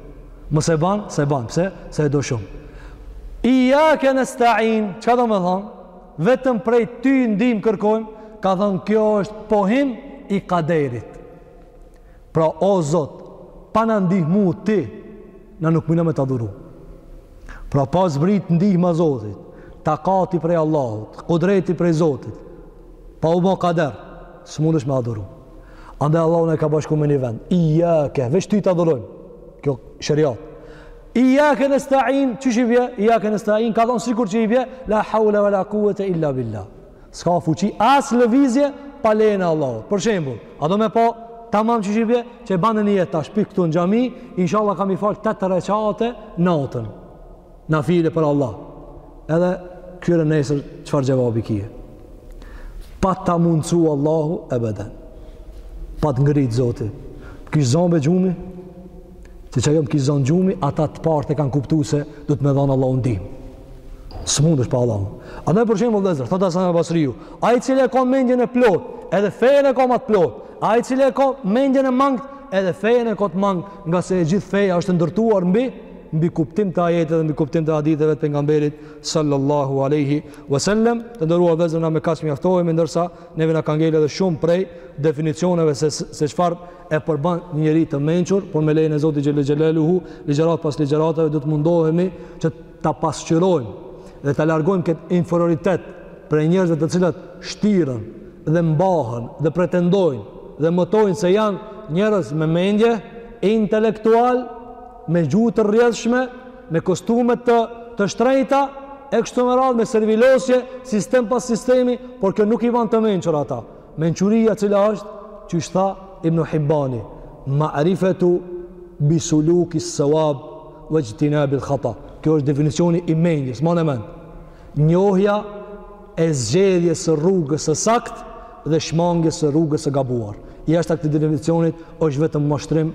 Mos e ban, s'e ban, pse? Se e do shumë. Ijjake nestain, çka do me thonë? Vetëm prej ty ndihmë kërkojmë, ka thonë kjo është pohim i kaderit. Pra o Zot, pa na ndihmu ti, na nuk mujna me t'adhuru. Pra pa zbrit ndihma Zotit, takati prej Allahut, kudreti prej Zotit, pa u bo kader, s'mundesh me adhuru. Andaj Allahu na e ka bashku me një vend. Iyake, veç ty të adhurojmë. Kjo sheriat. Iyake nasta'in, qysh i bje? Iyake nasta'in, ka thon sikur që i bje, la haula wala quwata illa billah. S'ka fuqi as lëvizje pa lejen e Allahut. Për shembull, a do më po tamam qysh i bje? Që ban nijet te shpi, këtu në xhami, inshallah kam i fal 8 reqate natën. Nafile për Allah. Edhe kqyre nesër çfarë xhevabi kije. Pa ta mundësu Allahu ebeden. Pa të ngrit Zoti. M'kish zonë be gjumi, se ça, jo m'kish zonë gjumi, ata të partë e kanë kuptu se duhet me dhanë Allahu ndihmë. S'mundesh pa Allahu. Andaj për shembull vëllezër, thotë Hasan Basriu, ai i cili e ka mendjen e plotë, edhe fejën e ka ma të plotë, ai i cili e ka mendjen e mangët, edhe fejën e ka të mangët, ngase e gjithë feja është e ndërtuar mbi, mbi kuptim të ajetit dhe mbi kuptim të haditheve të pejgamberit sallallahu alaihi wasallam të nderuar vëllezër, na me kaq mjaftohemi ndërsa neve na kanë ngel edhe shumë prej definicioneve se se çfarë e përban një njeri të mençur por me lejen e Zotit xhel xhelaluhu ligjëratë pas ligjëratave do të mundohemi që ta pasqyrojmë dhe ta largojmë këtë inferioritet prej njerëzve të cilët shtiren dhe mbahen dhe pretendojnë dhe mëtojnë se janë njerëz me mendje intelektual me gjuhë të rrjedhshme, me kostumet të shtrenjta e kështu me radhë me servilosje, sistem pas sistemi, por kjo nuk i bën të mençur ata. Mençuria cila është, qysh tha Ibnu Hibani, ma'rifatu bi suluki sawab wa ijtinab al-khata. Kjo është definicioni i mendjes, mbane mend. Njohja e zgjedhjes së rrugës së saktë dhe shmangies së rrugës së gabuar. Jashtë këtij definicionit është vetëm mashtrim